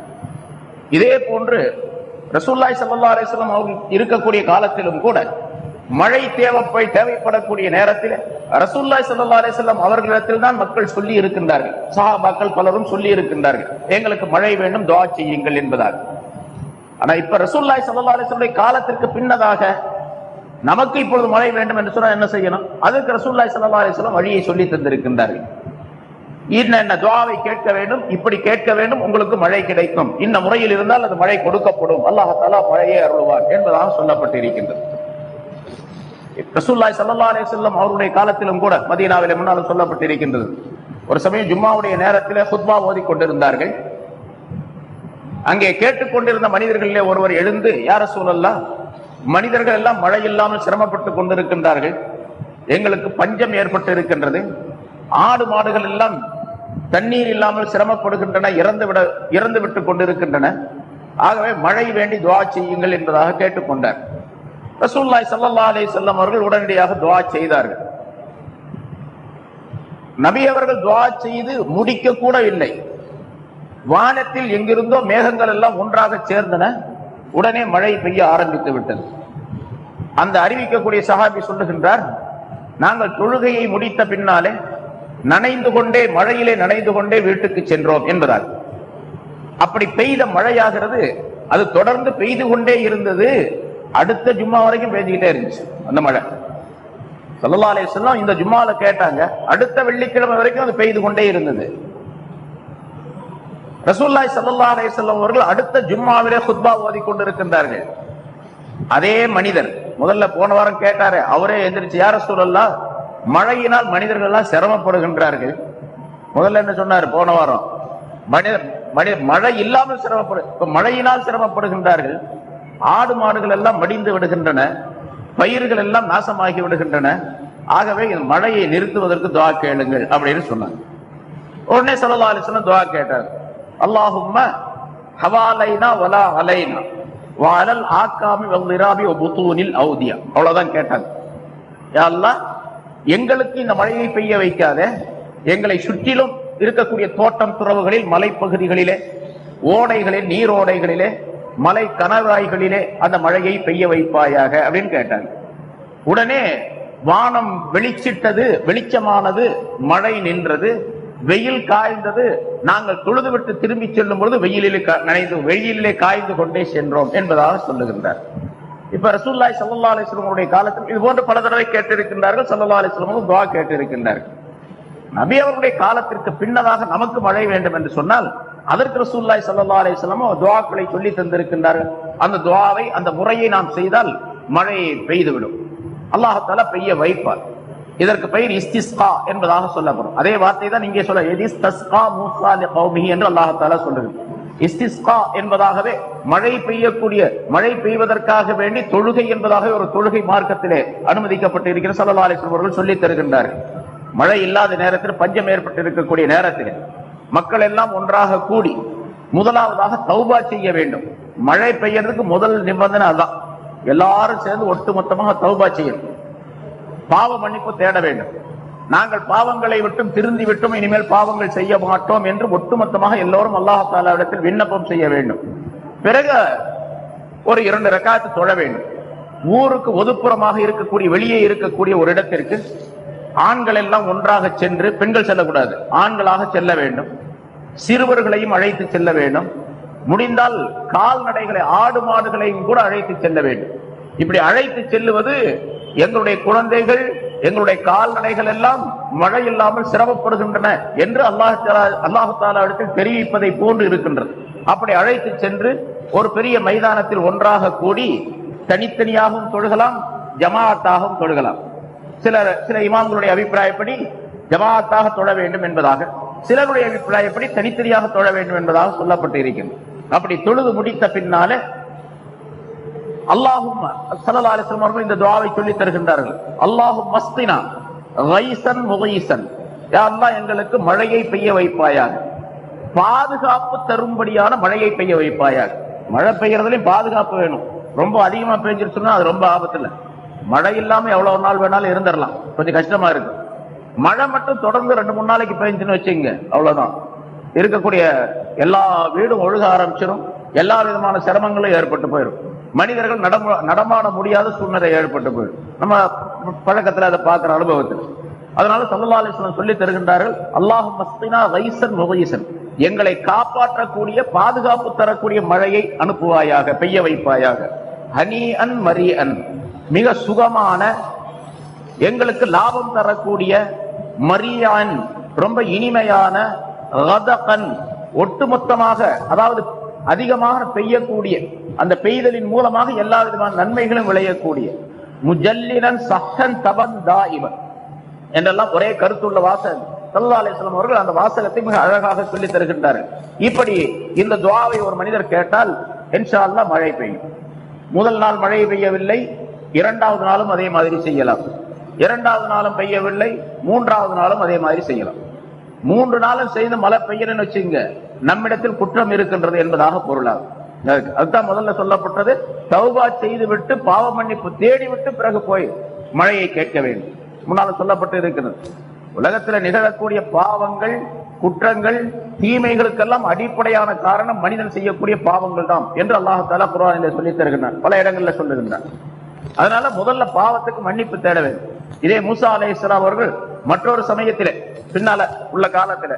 இதே போன்று ரசூல்லாய் சல்லா அலிஸ்லாம் அவர்கள் இருக்கக்கூடிய காலத்திலும் கூட மழை தேவைப்பை தேவைப்படக்கூடிய நேரத்தில் ரசூல்லாய் சல்லா அலிசல்லாம் அவர்களிடத்தில் தான் மக்கள் சொல்லி இருக்கின்றார்கள். சஹாபாக்கள் பலரும் சொல்லி இருக்கின்றார்கள். எங்களுக்கு மழை வேண்டும் துவா செய்யுங்கள் என்பதாக. ஆனா இப்ப ரசூல்லாய் சல்லா அலிசல்லுடைய காலத்திற்கு பின்னதாக நமக்கு இப்பொழுது மழை வேண்டும் என்று சொன்னா என்ன செய்யணும்? அதற்கு ரசூல்லாய் சல்லா அலிசல்லாம் வழியை சொல்லி தந்திருக்கின்றார்கள். என்ன என்ன துவாவை கேட்க வேண்டும்? இப்படி கேட்க வேண்டும் உங்களுக்கு மழை கிடைக்கும். இந்த முறையில் இருந்தால் அது மழை கொடுக்கப்படும். அல்லாஹாலா மழையை அருள்வார் என்பதாக சொல்லப்பட்டிருக்கின்றது. ரசூல்லாய் சல்லா அலே செல்லம் அவருடைய காலத்திலும் கூட மதீனாவிலே முன்னாலும் சொல்லப்பட்டு இருக்கின்றது ஒரு சமயம் ஜும்மாவுடைய நேரத்திலே ஹுத்மா ஓதி கொண்டிருந்தார்கள். அங்கே கேட்டுக்கொண்டிருந்த மனிதர்களிலே ஒருவர் எழுந்து யார சூழல்லாம் மனிதர்கள் எல்லாம் மழை இல்லாமல் சிரமப்பட்டு கொண்டிருக்கின்றார்கள். எங்களுக்கு பஞ்சம் ஏற்பட்டு இருக்கின்றது ஆடு மாடுகள் எல்லாம் தண்ணீர் இல்லாமல் சிரமப்படுகின்றன இறந்து விட இறந்து விட்டு கொண்டிருக்கின்றன. ஆகவே மழை வேண்டி துவா செய்யுங்கள் என்பதாக கேட்டுக்கொண்டார் ரசூல்லாய் சல்லா அலே செல்லம் அவர்கள் உடனடியாக துவா செய்தார்கள். நபி அவர்கள் துவா செய்து முடிக்க கூட இல்லை. வானத்தில் எங்கிருந்தோ மேகங்கள் எல்லாம் ஒன்றாக சேர்ந்தன. உடனே மழை பெய்ய ஆரம்பித்து விட்டது. அந்த அறிவிக்கக்கூடிய சஹாபி சொல்லுகின்றார் நாங்கள் தொழுகையை முடித்த பின்னாலே நனைந்து கொண்டே மழையிலே நனைந்து கொண்டே வீட்டுக்கு சென்றோம் என்பதால். அப்படி பெய்த மழையாகிறது அது தொடர்ந்து பெய்து கொண்டே இருந்தது. அடுத்த ஜும்மா வரைக்கும் பெய்துகிட்டே இருந்துச்சு அந்த மழை. சல்லா அலிஸ்லாம் இந்த ஜும்மால கேட்டாங்க அடுத்த வெள்ளிக்கிழமை வரைக்கும் அது பெய்து கொண்டே இருந்தது. ரசூல்லாய் சல்லா அலிஸ்லாம் அவர்கள் அடுத்த ஜும்மாவிலே ஹுத்பா ஓதி கொண்டிருக்கின்றார்கள். அதே மனிதர் முதல்ல போன வாரம் கேட்டாரு அவரே எந்திரிச்சு யார சூழல்லா மழையினால் மனிதர்கள் எல்லாம் சிரமப்படுகின்றார்கள். முதல்ல என்ன சொன்னாரு போன வாரம் மனிதர் மனித மழை இல்லாமல் சிரமப்படு இப்ப மழையினால் சிரமப்படுகின்றார்கள். ஆடு மாடுகள் எல்லாம் மடிந்து விடுகின்றன பயிர்கள் எல்லாம் நாசமாகி விடுகின்றன. ஆகவே இந்த மழையை நிறுத்துவதற்கு துவா கேளுங்கள் அப்படின்னு சொன்னாங்க. உடனே சொல்லலா அலிஸ்லாம் துவா கேட்டார். அல்லாஹும்ம ஹவாலைனா வலா அலைனா வாலல் ஆக்காமி வல்லிராபி புத்தூனில் அவுதியா. அவ்வளவுதான் கேட்டாங்க. யா எங்களுக்கு இந்த மழையை பெய்ய வைக்காத எங்களை சுற்றிலும் இருக்கக்கூடிய தோட்டம் துறவுகளில் மலைப்பகுதிகளிலே ஓடைகளில் நீரோடைகளிலே மலை கணவாய்களிலே அந்த மழையை பெய்ய வைப்பாயாக அப்படின்னு கேட்டாங்க. உடனே வானம் வெளிச்சிட்டது வெளிச்சமானது மழை நின்றது வெயில் காய்ந்தது. நாங்கள் தொழுது விட்டு திரும்பி செல்லும் பொழுது வெயிலிலே கா- நனைந்து வெயிலிலே காய்ந்து கொண்டே சென்றோம் என்பதாக சொல்லுகின்றார். இப்ப ரசூல்லாய் சல்லா அலிஸ்லமுடைய காலத்தில் இது போன்று பல தடவை கேட்டிருக்கின்றார்கள். சல்லா அலிஸ்லமும் துவா கேட்டிருக்கின்றார்கள். நபி அவர்களுடைய காலத்திற்கு பின்னதாக நமக்கு மழை வேண்டும் என்று சொன்னால் அதற்கு ரசூல்லாய் சல்லா அலிஸ்லாமோ துவாக்களை சொல்லி தந்திருக்கின்றார்கள் அந்த துவாவை அந்த முறையை நாம் செய்தால் மழையை பெய்துவிடும். அல்லாஹால பெய்ய வைப்பார். இதற்கு பெயர் இஸ்திஸ்கா என்பதாக சொல்லப்படும். அதே வார்த்தை தான் இங்கே சொல்ல எதிஸ்தஸ்கா மூசா கௌமிஹி என்று அல்லாஹால சொல்லுகிறது இஸ்திஸ்கா என்பதாகவே மழை பெய்யக்கூடிய மழை பெய்வதற்காக வேண்டி தொழுகை என்பதாக ஒரு தொழுகை மார்க்கத்திலே அனுமதிக்கப்பட்டு இருக்கிற சல்லா அலிஸ்லம் சொல்லித் தருகின்றார்கள். மழை இல்லாத நேரத்தில் பஞ்சம் ஏற்பட்டு இருக்கக்கூடிய நேரத்தில் மக்கள் எல்லாம் ஒன்றாக கூடி முதலாவதாக தௌபா செய்ய வேண்டும். மழை பெய்யறதுக்கு முதல் நிபந்தனை அதான். எல்லாரும் சேர்ந்து ஒட்டுமொத்தமாக தௌபா செய்யணும். பாவ மன்னிப்பு தேட வேண்டும். நாங்கள் பாவங்களை விட்டும் திருந்தி விட்டும் இனிமேல் பாவங்கள் செய்ய மாட்டோம் என்று ஒட்டுமொத்தமாக எல்லோரும் அல்லாஹாலாவிடத்தில் விண்ணப்பம் செய்ய வேண்டும். பிறகு ஒரு இரண்டு ரக்காத்து தொழ வேண்டும். ஊருக்கு ஒதுப்புறமாக இருக்கக்கூடிய வெளியே இருக்கக்கூடிய ஒரு இடத்திற்கு ஆண்கள் எல்லாம் ஒன்றாக சென்று பெண்கள் செல்லக்கூடாது. ஆண்களாக செல்ல வேண்டும். சிறுவர்களையும் அழைத்து செல்ல வேண்டும். முடிந்தால் கால்நடைகளை ஆடு மாடுகளையும் கூட அழைத்து செல்ல வேண்டும். இப்படி அழைத்து செல்லுவது எங்களுடைய குழந்தைகள் எங்களுடைய கால்நடைகள் எல்லாம் மழை இல்லாமல் சிரமப்படுகின்றன என்று அல்லாஹ் அல்லாஹு தாலாவிடத்தில் தெரிவிப்பதை போன்று இருக்கின்றது. அப்படி அழைத்து சென்று ஒரு பெரிய மைதானத்தில் ஒன்றாக கூடி தனித்தனியாகவும் தொழுகலாம் ஜமாஅத்தாகவும் தொழுகலாம். சிலர் சில இமாம்களுடைய அபிப்பிராயப்படி ஜமாஅத்தாக தொழ வேண்டும் என்பதாக. சிலருடைய அபிப்பிராயப்படி தனித்தனியாக தொழ வேண்டும் என்பதாக சொல்லப்பட்டு இருக்கின்றது அப்படி தொழுது முடித்த பின்னால அல்லாஹும் சல்லா அலிஸ்லாம் அவர்கள் இந்த துவாவை சொல்லி தருகின்றார்கள். அல்லாஹும் மஸ்தினா ரைசன் முகைசன் அல்லாஹ் எங்களுக்கு மழையை பெய்ய வைப்பாயாக. பாதுகாப்பு தரும்படியான மழையை பெய்ய வைப்பாயாக. மழை பெய்யறதுலயும் பாதுகாப்பு வேணும். ரொம்ப அதிகமா பெஞ்சிருச்சுன்னா அது ரொம்ப ஆபத்து இல்லை மழை இல்லாம எவ்வளவு நாள் வேணாலும் இருந்துடலாம் கொஞ்சம் கஷ்டமா இருக்கு. மழை மட்டும் தொடர்ந்து ரெண்டு மூணு நாளைக்கு பெஞ்சுன்னு வச்சுங்க அவ்வளவுதான். இருக்கக்கூடிய எல்லா வீடும் ஒழுக ஆரம்பிச்சிடும் எல்லா விதமான சிரமங்களும் ஏற்பட்டு போயிடும் மனிதர்கள் நடம நடமாட முடியாத சூழ்நிலை ஏற்பட்டு போயிடும் நம்ம பழக்கத்துல அதை பார்க்குற அனுபவத்தில். அதனால சல்லா அலிஸ்லாம் சொல்லி தருகின்றார்கள் அல்லாஹ் மஸ்தினா வைசன் முகைசன் எங்களை காப்பாற்றக்கூடிய பாதுகாப்பு தரக்கூடிய மழையை அனுப்புவாயாக பெய்ய வைப்பாயாக. ஹனி அன் மரி அன் மிக சுகமான எங்களுக்கு லாபம் தரக்கூடிய மரியான் ரொம்ப இனிமையான ரதகன் ஒட்டுமொத்தமாக அதாவது அதிகமாக பெய்யக்கூடிய அந்த பெய்தலின் மூலமாக எல்லா விதமான நன்மைகளும் விளையக்கூடிய. முஜல்லினன் சஹன் தபன் தாயிவன் என்றெல்லாம் ஒரே கருத்துள்ள வாசகம் சல்லா அலிஸ்லாம் அவர்கள் அந்த வாசகத்தை மிக அழகாக சொல்லி தருகின்றார்கள். இப்படி இந்த துவாவை ஒரு மனிதர் கேட்டால் என்ஷால்லா மழை பெய்யும். முதல் நாள் மழை பெய்யவில்லை இரண்டாவது நாளும் அதே மாதிரி செய்யலாம். இரண்டாவது நாளும் பெய்யவில்லை மூன்றாவது நாளும் அதே மாதிரி செய்யலாம். மூன்று நாளும் செய்து மழை பெய்யணும்னு வச்சுங்க நம்மிடத்தில் குற்றம் இருக்கின்றது என்பதாக பொருளாகும். அதுதான் முதல்ல சொல்லப்பட்டது. தௌபா செய்து விட்டு பாவ மன்னிப்பு தேடி விட்டு பிறகு போய் மழையை கேட்க வேண்டும். முன்னால சொல்லப்பட்டு இருக்கிறது. உலகத்தில் நிகழக்கூடிய பாவங்கள் குற்றங்கள் தீமைகளுக்கெல்லாம் அடிப்படையான காரணம் மனிதன் செய்யக்கூடிய பாவங்கள் தான் என்று அல்லாஹால குரானிலே சொல்லி தருகின்றான் பல இடங்கள்ல சொல்லுகின்றான் அதனால முதல்ல பாவத்துக்கு மன்னிப்பு தேட வேண்டும். இதே மூசா அலைஹிஸ்ஸலாம் அவர்கள் மற்றொரு சமயத்தில பின்னால உள்ள காலத்துல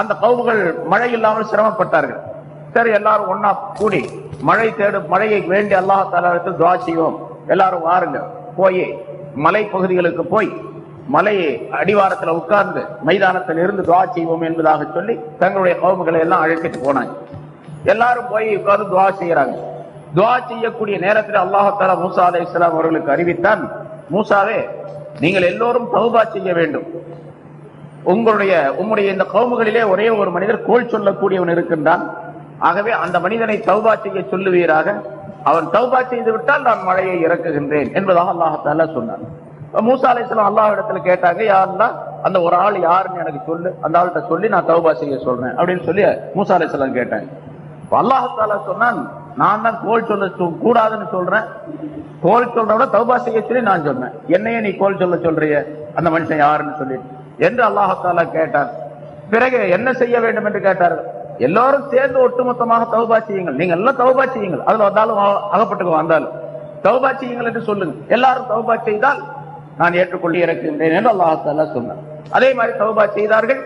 அந்த கவுமுகள் மழை இல்லாமல் சிரமப்பட்டார்கள். சரி எல்லாரும் ஒன்னா கூடி மழை தேடு மழையை வேண்டி அல்லாஹால துவா செய்வோம். எல்லாரும் வாருங்க. போய் மலை பகுதிகளுக்கு போய் மலை அடிவாரத்துல உட்கார்ந்து மைதானத்தில் இருந்து துவா செய்வோம் என்பதாக சொல்லி தங்களுடைய கவுமுகளை எல்லாம் அழைச்சிட்டு போனாங்க. எல்லாரும் போய் உட்கார்ந்து துவா செய்யறாங்க. துவா செய்யக்கூடிய நேரத்தில் அல்லாஹால மூசா அலை இஸ்லாம் அவர்களுக்கு அறிவித்தான் மூசாவே நீங்கள் எல்லோரும் தௌபா செய்ய வேண்டும். உங்களுடைய உம்முடைய இந்த கவுமுகளிலே ஒரே ஒரு மனிதர் கோல் சொல்லக்கூடியவன் இருக்கின்றான். ஆகவே அந்த மனிதனை தௌபா செய்ய சொல்லுவீராக. அவன் தௌபா செய்து விட்டால் நான் மழையை இறக்குகின்றேன் என்பதாக அல்லாஹால சொன்னான். மூசா அலிஸ்லாம் அல்லாஹ் இடத்துல கேட்டாங்க யாருன்னா அந்த ஒரு ஆள் யாருன்னு எனக்கு சொல்லு அந்த ஆள்கிட்ட சொல்லி நான் தௌபா செய்ய சொல்றேன். அப்படின்னு சொல்லி மூசா அலிஸ்லாம் கேட்டாங்க. அல்லாஹால சொன்னான் நான் தான் கோல் சொல்ல கூடாதுன்னு சொல்றேன். கோல் சொல்றத தௌபா செய்ய சொல்லி நான் சொன்னேன். என்னையே நீ கோல் சொல்ல சொல்றிய? அந்த மனுஷன் யாருன்னு சொல்லி. என்று அல்லாஹால கேட்டார். பிறகு என்ன செய்ய வேண்டும் என்று கேட்டார்கள். எல்லாரும் சேர்ந்து ஒட்டுமொத்தமாக தௌபா செய்யுங்கள். நீங்க எல்லாம் தௌபா செய்யுங்கள். அதுல வந்தாலும் அகப்பட்டுக்கோ அகப்பட்டுக்கு வந்தாலும். தௌபா செய்யுங்கள் என்று சொல்லுங்க எல்லாரும் தௌபா செய்தால் நான் ஏற்றுக்கொள்ளி இறக்கின்றேன் என்று அல்லாஹால சொன்னார். அதே மாதிரி தௌபா செய்தார்கள்.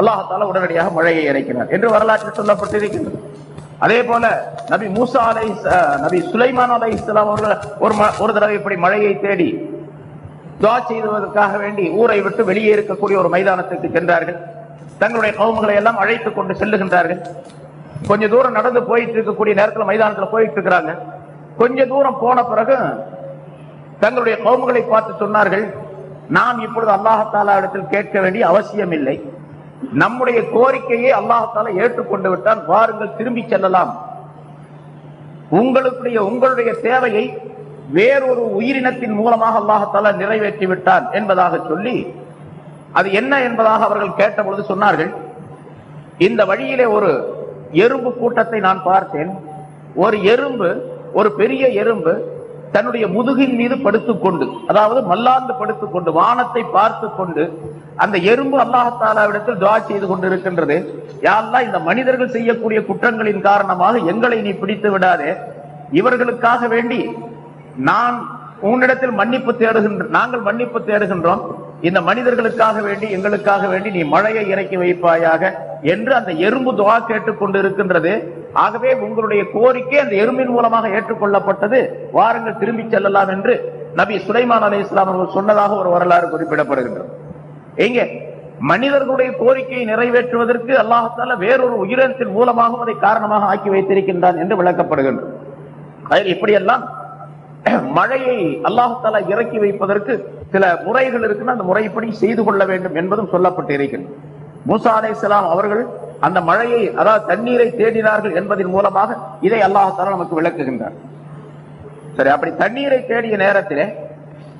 அல்லாஹால உடனடியாக மழையை இறக்கினார். என்று வரலாற்று சொல்லப்பட்டிருக்கின்றது அதே போல நபி மூசா அலை நபி சுலைமான் அலை இஸ்லாம் அவர்கள் ஒரு ம- ஒரு தடவை இப்படி மழையை தேடி துவா செய்வதற்காக வேண்டி ஊரை விட்டு வெளியே இருக்கக்கூடிய ஒரு மைதானத்துக்கு சென்றார்கள். தங்களுடைய கவுமுகளை எல்லாம் அழைத்துக் கொண்டு செல்லுகின்றார்கள். கொஞ்ச தூரம் நடந்து போயிட்டு இருக்கக்கூடிய நேரத்தில் மைதானத்தில் போயிட்டு இருக்கிறாங்க. கொஞ்ச தூரம் போன பிறகு தங்களுடைய கவுமுகளை பார்த்து சொன்னார்கள் நாம் இப்பொழுது அல்லாஹாலா இடத்தில் கேட்க வேண்டிய அவசியம் இல்லை நம்முடைய கோரிக்கையை அல்லாஹால ஏற்றுக்கொண்டு விட்டால் வாருங்கள் திரும்பி செல்லலாம். உங்களுடைய உங்களுடைய தேவையை வேறொரு உயிரினத்தின் மூலமாக அல்லாஹால நிறைவேற்றி விட்டான் என்பதாக சொல்லி அது என்ன என்பதாக அவர்கள் கேட்டபொழுது சொன்னார்கள். இந்த வழியிலே ஒரு எறும்பு கூட்டத்தை நான் பார்த்தேன். ஒரு எறும்பு ஒரு பெரிய எறும்பு தன்னுடைய முதுகின் மீது படுத்துக்கொண்டு அதாவது மல்லாந்து படுத்துக்கொண்டு வானத்தை பார்த்து கொண்டு அந்த எறும்பு அல்லாஹாலாவிடத்தில் துவா செய்து கொண்டிருக்கின்றது. யாரெல்லாம் இந்த மனிதர்கள் செய்யக்கூடிய குற்றங்களின் காரணமாக எங்களை நீ பிடித்து விடாதே. இவர்களுக்காக வேண்டி நான் உன்னிடத்தில் மன்னிப்பு தேடுகின்ற நாங்கள் மன்னிப்பு தேடுகின்றோம். இந்த மனிதர்களுக்காக வேண்டி எங்களுக்காக வேண்டி நீ மழையை இறக்கி வைப்பாயாக என்று அந்த எறும்பு துவா கேட்டுக் கொண்டிருக்கின்றது ஆகவே உங்களுடைய கோரிக்கை அந்த எறும்பின் மூலமாக ஏற்றுக்கொள்ளப்பட்டது. வாருங்கள் திரும்பி செல்லலாம் என்று நபி சுலைமான் அலி இஸ்லாம் அவர்கள் சொன்னதாக ஒரு வரலாறு குறிப்பிடப்படுகின்றது. எங்கே? மனிதர்களுடைய கோரிக்கையை நிறைவேற்றுவதற்கு அல்லாஹால வேறொரு உயிரினத்தின் மூலமாகவும் அதை காரணமாக ஆக்கி வைத்திருக்கின்றான் என்று விளக்கப்படுகின்றது. அதில் இப்படியெல்லாம் மழையை அல்லாஹால இறக்கி வைப்பதற்கு சில முறைகள் இருக்குன்னு அந்த முறைப்படி செய்து கொள்ள வேண்டும் என்பதும் சொல்லப்பட்டு இருக்கின்றது மூசா அலை அவர்கள் அந்த மழையை அதாவது தண்ணீரை தேடினார்கள் என்பதன் மூலமாக இதை அல்லாஹால நமக்கு விளக்குகின்றார். சரி அப்படி தண்ணீரை தேடிய நேரத்திலே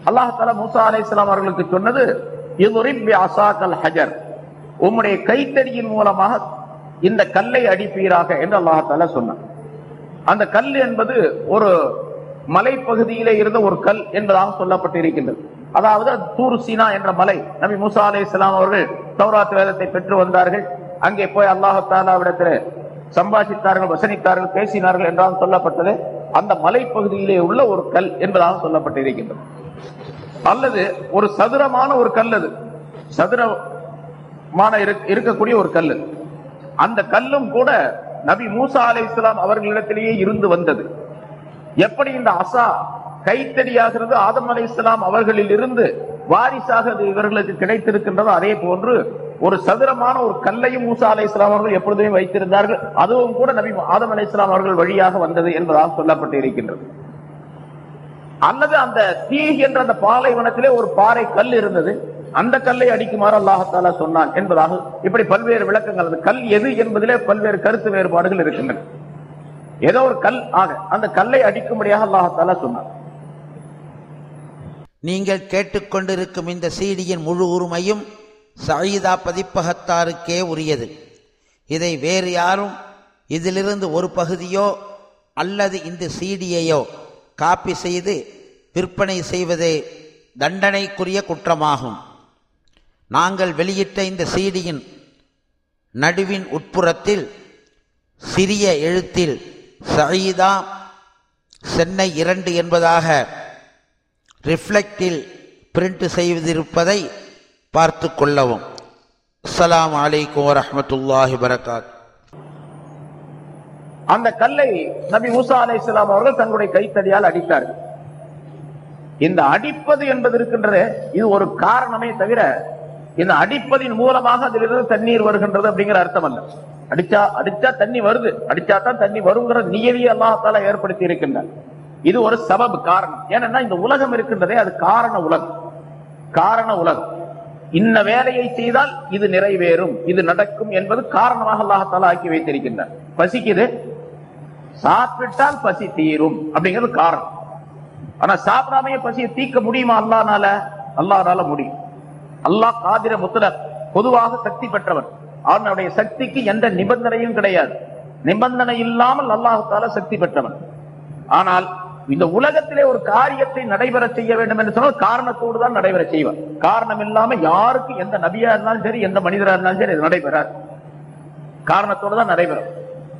அல்லாஹால மூசா அலைஹிஸ்ஸலாம் அவர்களுக்கு சொன்னது ஹஜர். உம்முடைய கைத்தடியின் மூலமாக இந்த கல்லை அடிப்பீராக என்று அல்லாஹால சொன்னார் அந்த கல் என்பது ஒரு மலைப்பகுதியிலே இருந்த ஒரு கல் என்பதாக சொல்லப்பட்டிருக்கின்றது. அதாவது தூர் சீனா என்ற மலை. நபி மூசா அலே இஸ்லாம் அவர்கள் சௌராத் வேதத்தை பெற்று வந்தார்கள். அங்கே போய் அல்லாஹாலாவிடத்தில் சம்பாஷித்தார்கள் வசனித்தார்கள் பேசினார்கள் என்றால் சொல்லப்பட்டது. அந்த மலைப்பகுதியிலே உள்ள ஒரு கல் என்பதாக சொல்லப்பட்டு இருக்கின்றது அல்லது ஒரு சதுரமான ஒரு கல் அது. சதுரமான இருக்கக்கூடிய ஒரு கல் அந்த கல்லும் கூட நபி மூசா அலை இஸ்லாம் அவர்களிடத்திலேயே இருந்து வந்தது. எப்படி இந்த அசா கைத்தடியாகிறது. ஆதம் அலை இஸ்லாம் அவர்களில் இருந்து வாரிசாக அது இவர்களுக்கு கிடைத்திருக்கின்றதோ அதே போன்று ஒரு சதுரமான ஒரு கல்லையும் மூசா அலை இஸ்லாம் அவர்கள் எப்பொழுதுமே வைத்திருந்தார்கள். அதுவும் கூட நபி ஆதம் அலை இஸ்லாம் அவர்கள் வழியாக வந்தது என்பதாக சொல்லப்பட்டு இருக்கின்றது அல்லது அந்த தீ என்ற அந்த பாலைவனத்திலே ஒரு பாறை கல் இருந்தது. அந்த கல்லை அடிக்குமாறு அல்லாஹாலா சொன்னான் என்பதாக இப்படி பல்வேறு விளக்கங்கள். அது கல் எது என்பதிலே பல்வேறு கருத்து வேறுபாடுகள் இருக்கின்றன. ஏதோ ஒரு கல் ஆக அந்த கல்லை அடிக்கும்படியாக அல்லாஹாலா சொன்னான்.
நீங்கள் கேட்டுக்கொண்டிருக்கும் இந்த சீடியின் முழு உரிமையும் சயீதா பதிப்பகத்தாருக்கே உரியது. இதை வேறு யாரும் இதிலிருந்து ஒரு பகுதியோ அல்லது இந்த சீடியையோ காப்பி செய்து விற்பனை செய்வதே தண்டனைக்குரிய குற்றமாகும். நாங்கள் வெளியிட்ட இந்த சீடியின் நடுவின் உட்புறத்தில் சிறிய எழுத்தில் சயீதா சென்னை இரண்டு என்பதாக ரிஃப்ளெக்டில் பிரிண்ட் செய்திருப்பதை பார்த்து கொள்ளவும். அஸ்லாம் அலைக்கும் வரமத்துல்லாஹி வரகாத்
அந்த கல்லை நபி மூசா அலை அவர்கள் தங்களுடைய கைத்தடியால் அடித்தார்கள். இந்த அடிப்பது என்பது இருக்கின்றது இது ஒரு காரணமே தவிர இந்த அடிப்பதின் மூலமாக அதிலிருந்து தண்ணீர் வருகின்றது அப்படிங்கிற அர்த்தம் அல்ல அடிச்சா அடிச்சா தண்ணி வருது அடிச்சா தான் தண்ணி வருங்கிற நியதியை அல்லாஹால ஏற்படுத்தி இருக்கின்றார் இது ஒரு சபபு காரணம். ஏனென்னா இந்த உலகம் இருக்கின்றதே அது காரண உலகம். காரண உலகம். இன்ன வேலையை செய்தால் இது நிறைவேறும் இது நடக்கும் என்பது காரணமாக அல்லாஹால ஆக்கி வைத்திருக்கின்றார் பசிக்குது? சாப்பிட்டால் பசி தீரும் அப்படிங்கிறது காரணம். ஆனா சாப்பிடாமையே பசியை தீர்க்க முடியுமா அல்லானால அல்லாஹால முடியும். அல்லாஹ் காதிர முத்தலர் பொதுவாக சக்தி பெற்றவன். அவனுடைய சக்திக்கு எந்த நிபந்தனையும் கிடையாது. நிபந்தனை இல்லாமல் அல்லாஹால சக்தி பெற்றவன். ஆனால் இந்த உலகத்திலே ஒரு காரியத்தை நடைபெற செய்ய வேண்டும் என்று சொன்னால் காரணத்தோடு தான் நடைபெற செய்வார். காரணம் இல்லாம யாருக்கு எந்த நபியா இருந்தாலும் சரி எந்த மனிதரா இருந்தாலும் சரி இது நடைபெறாது. காரணத்தோடு தான் நடைபெறும்.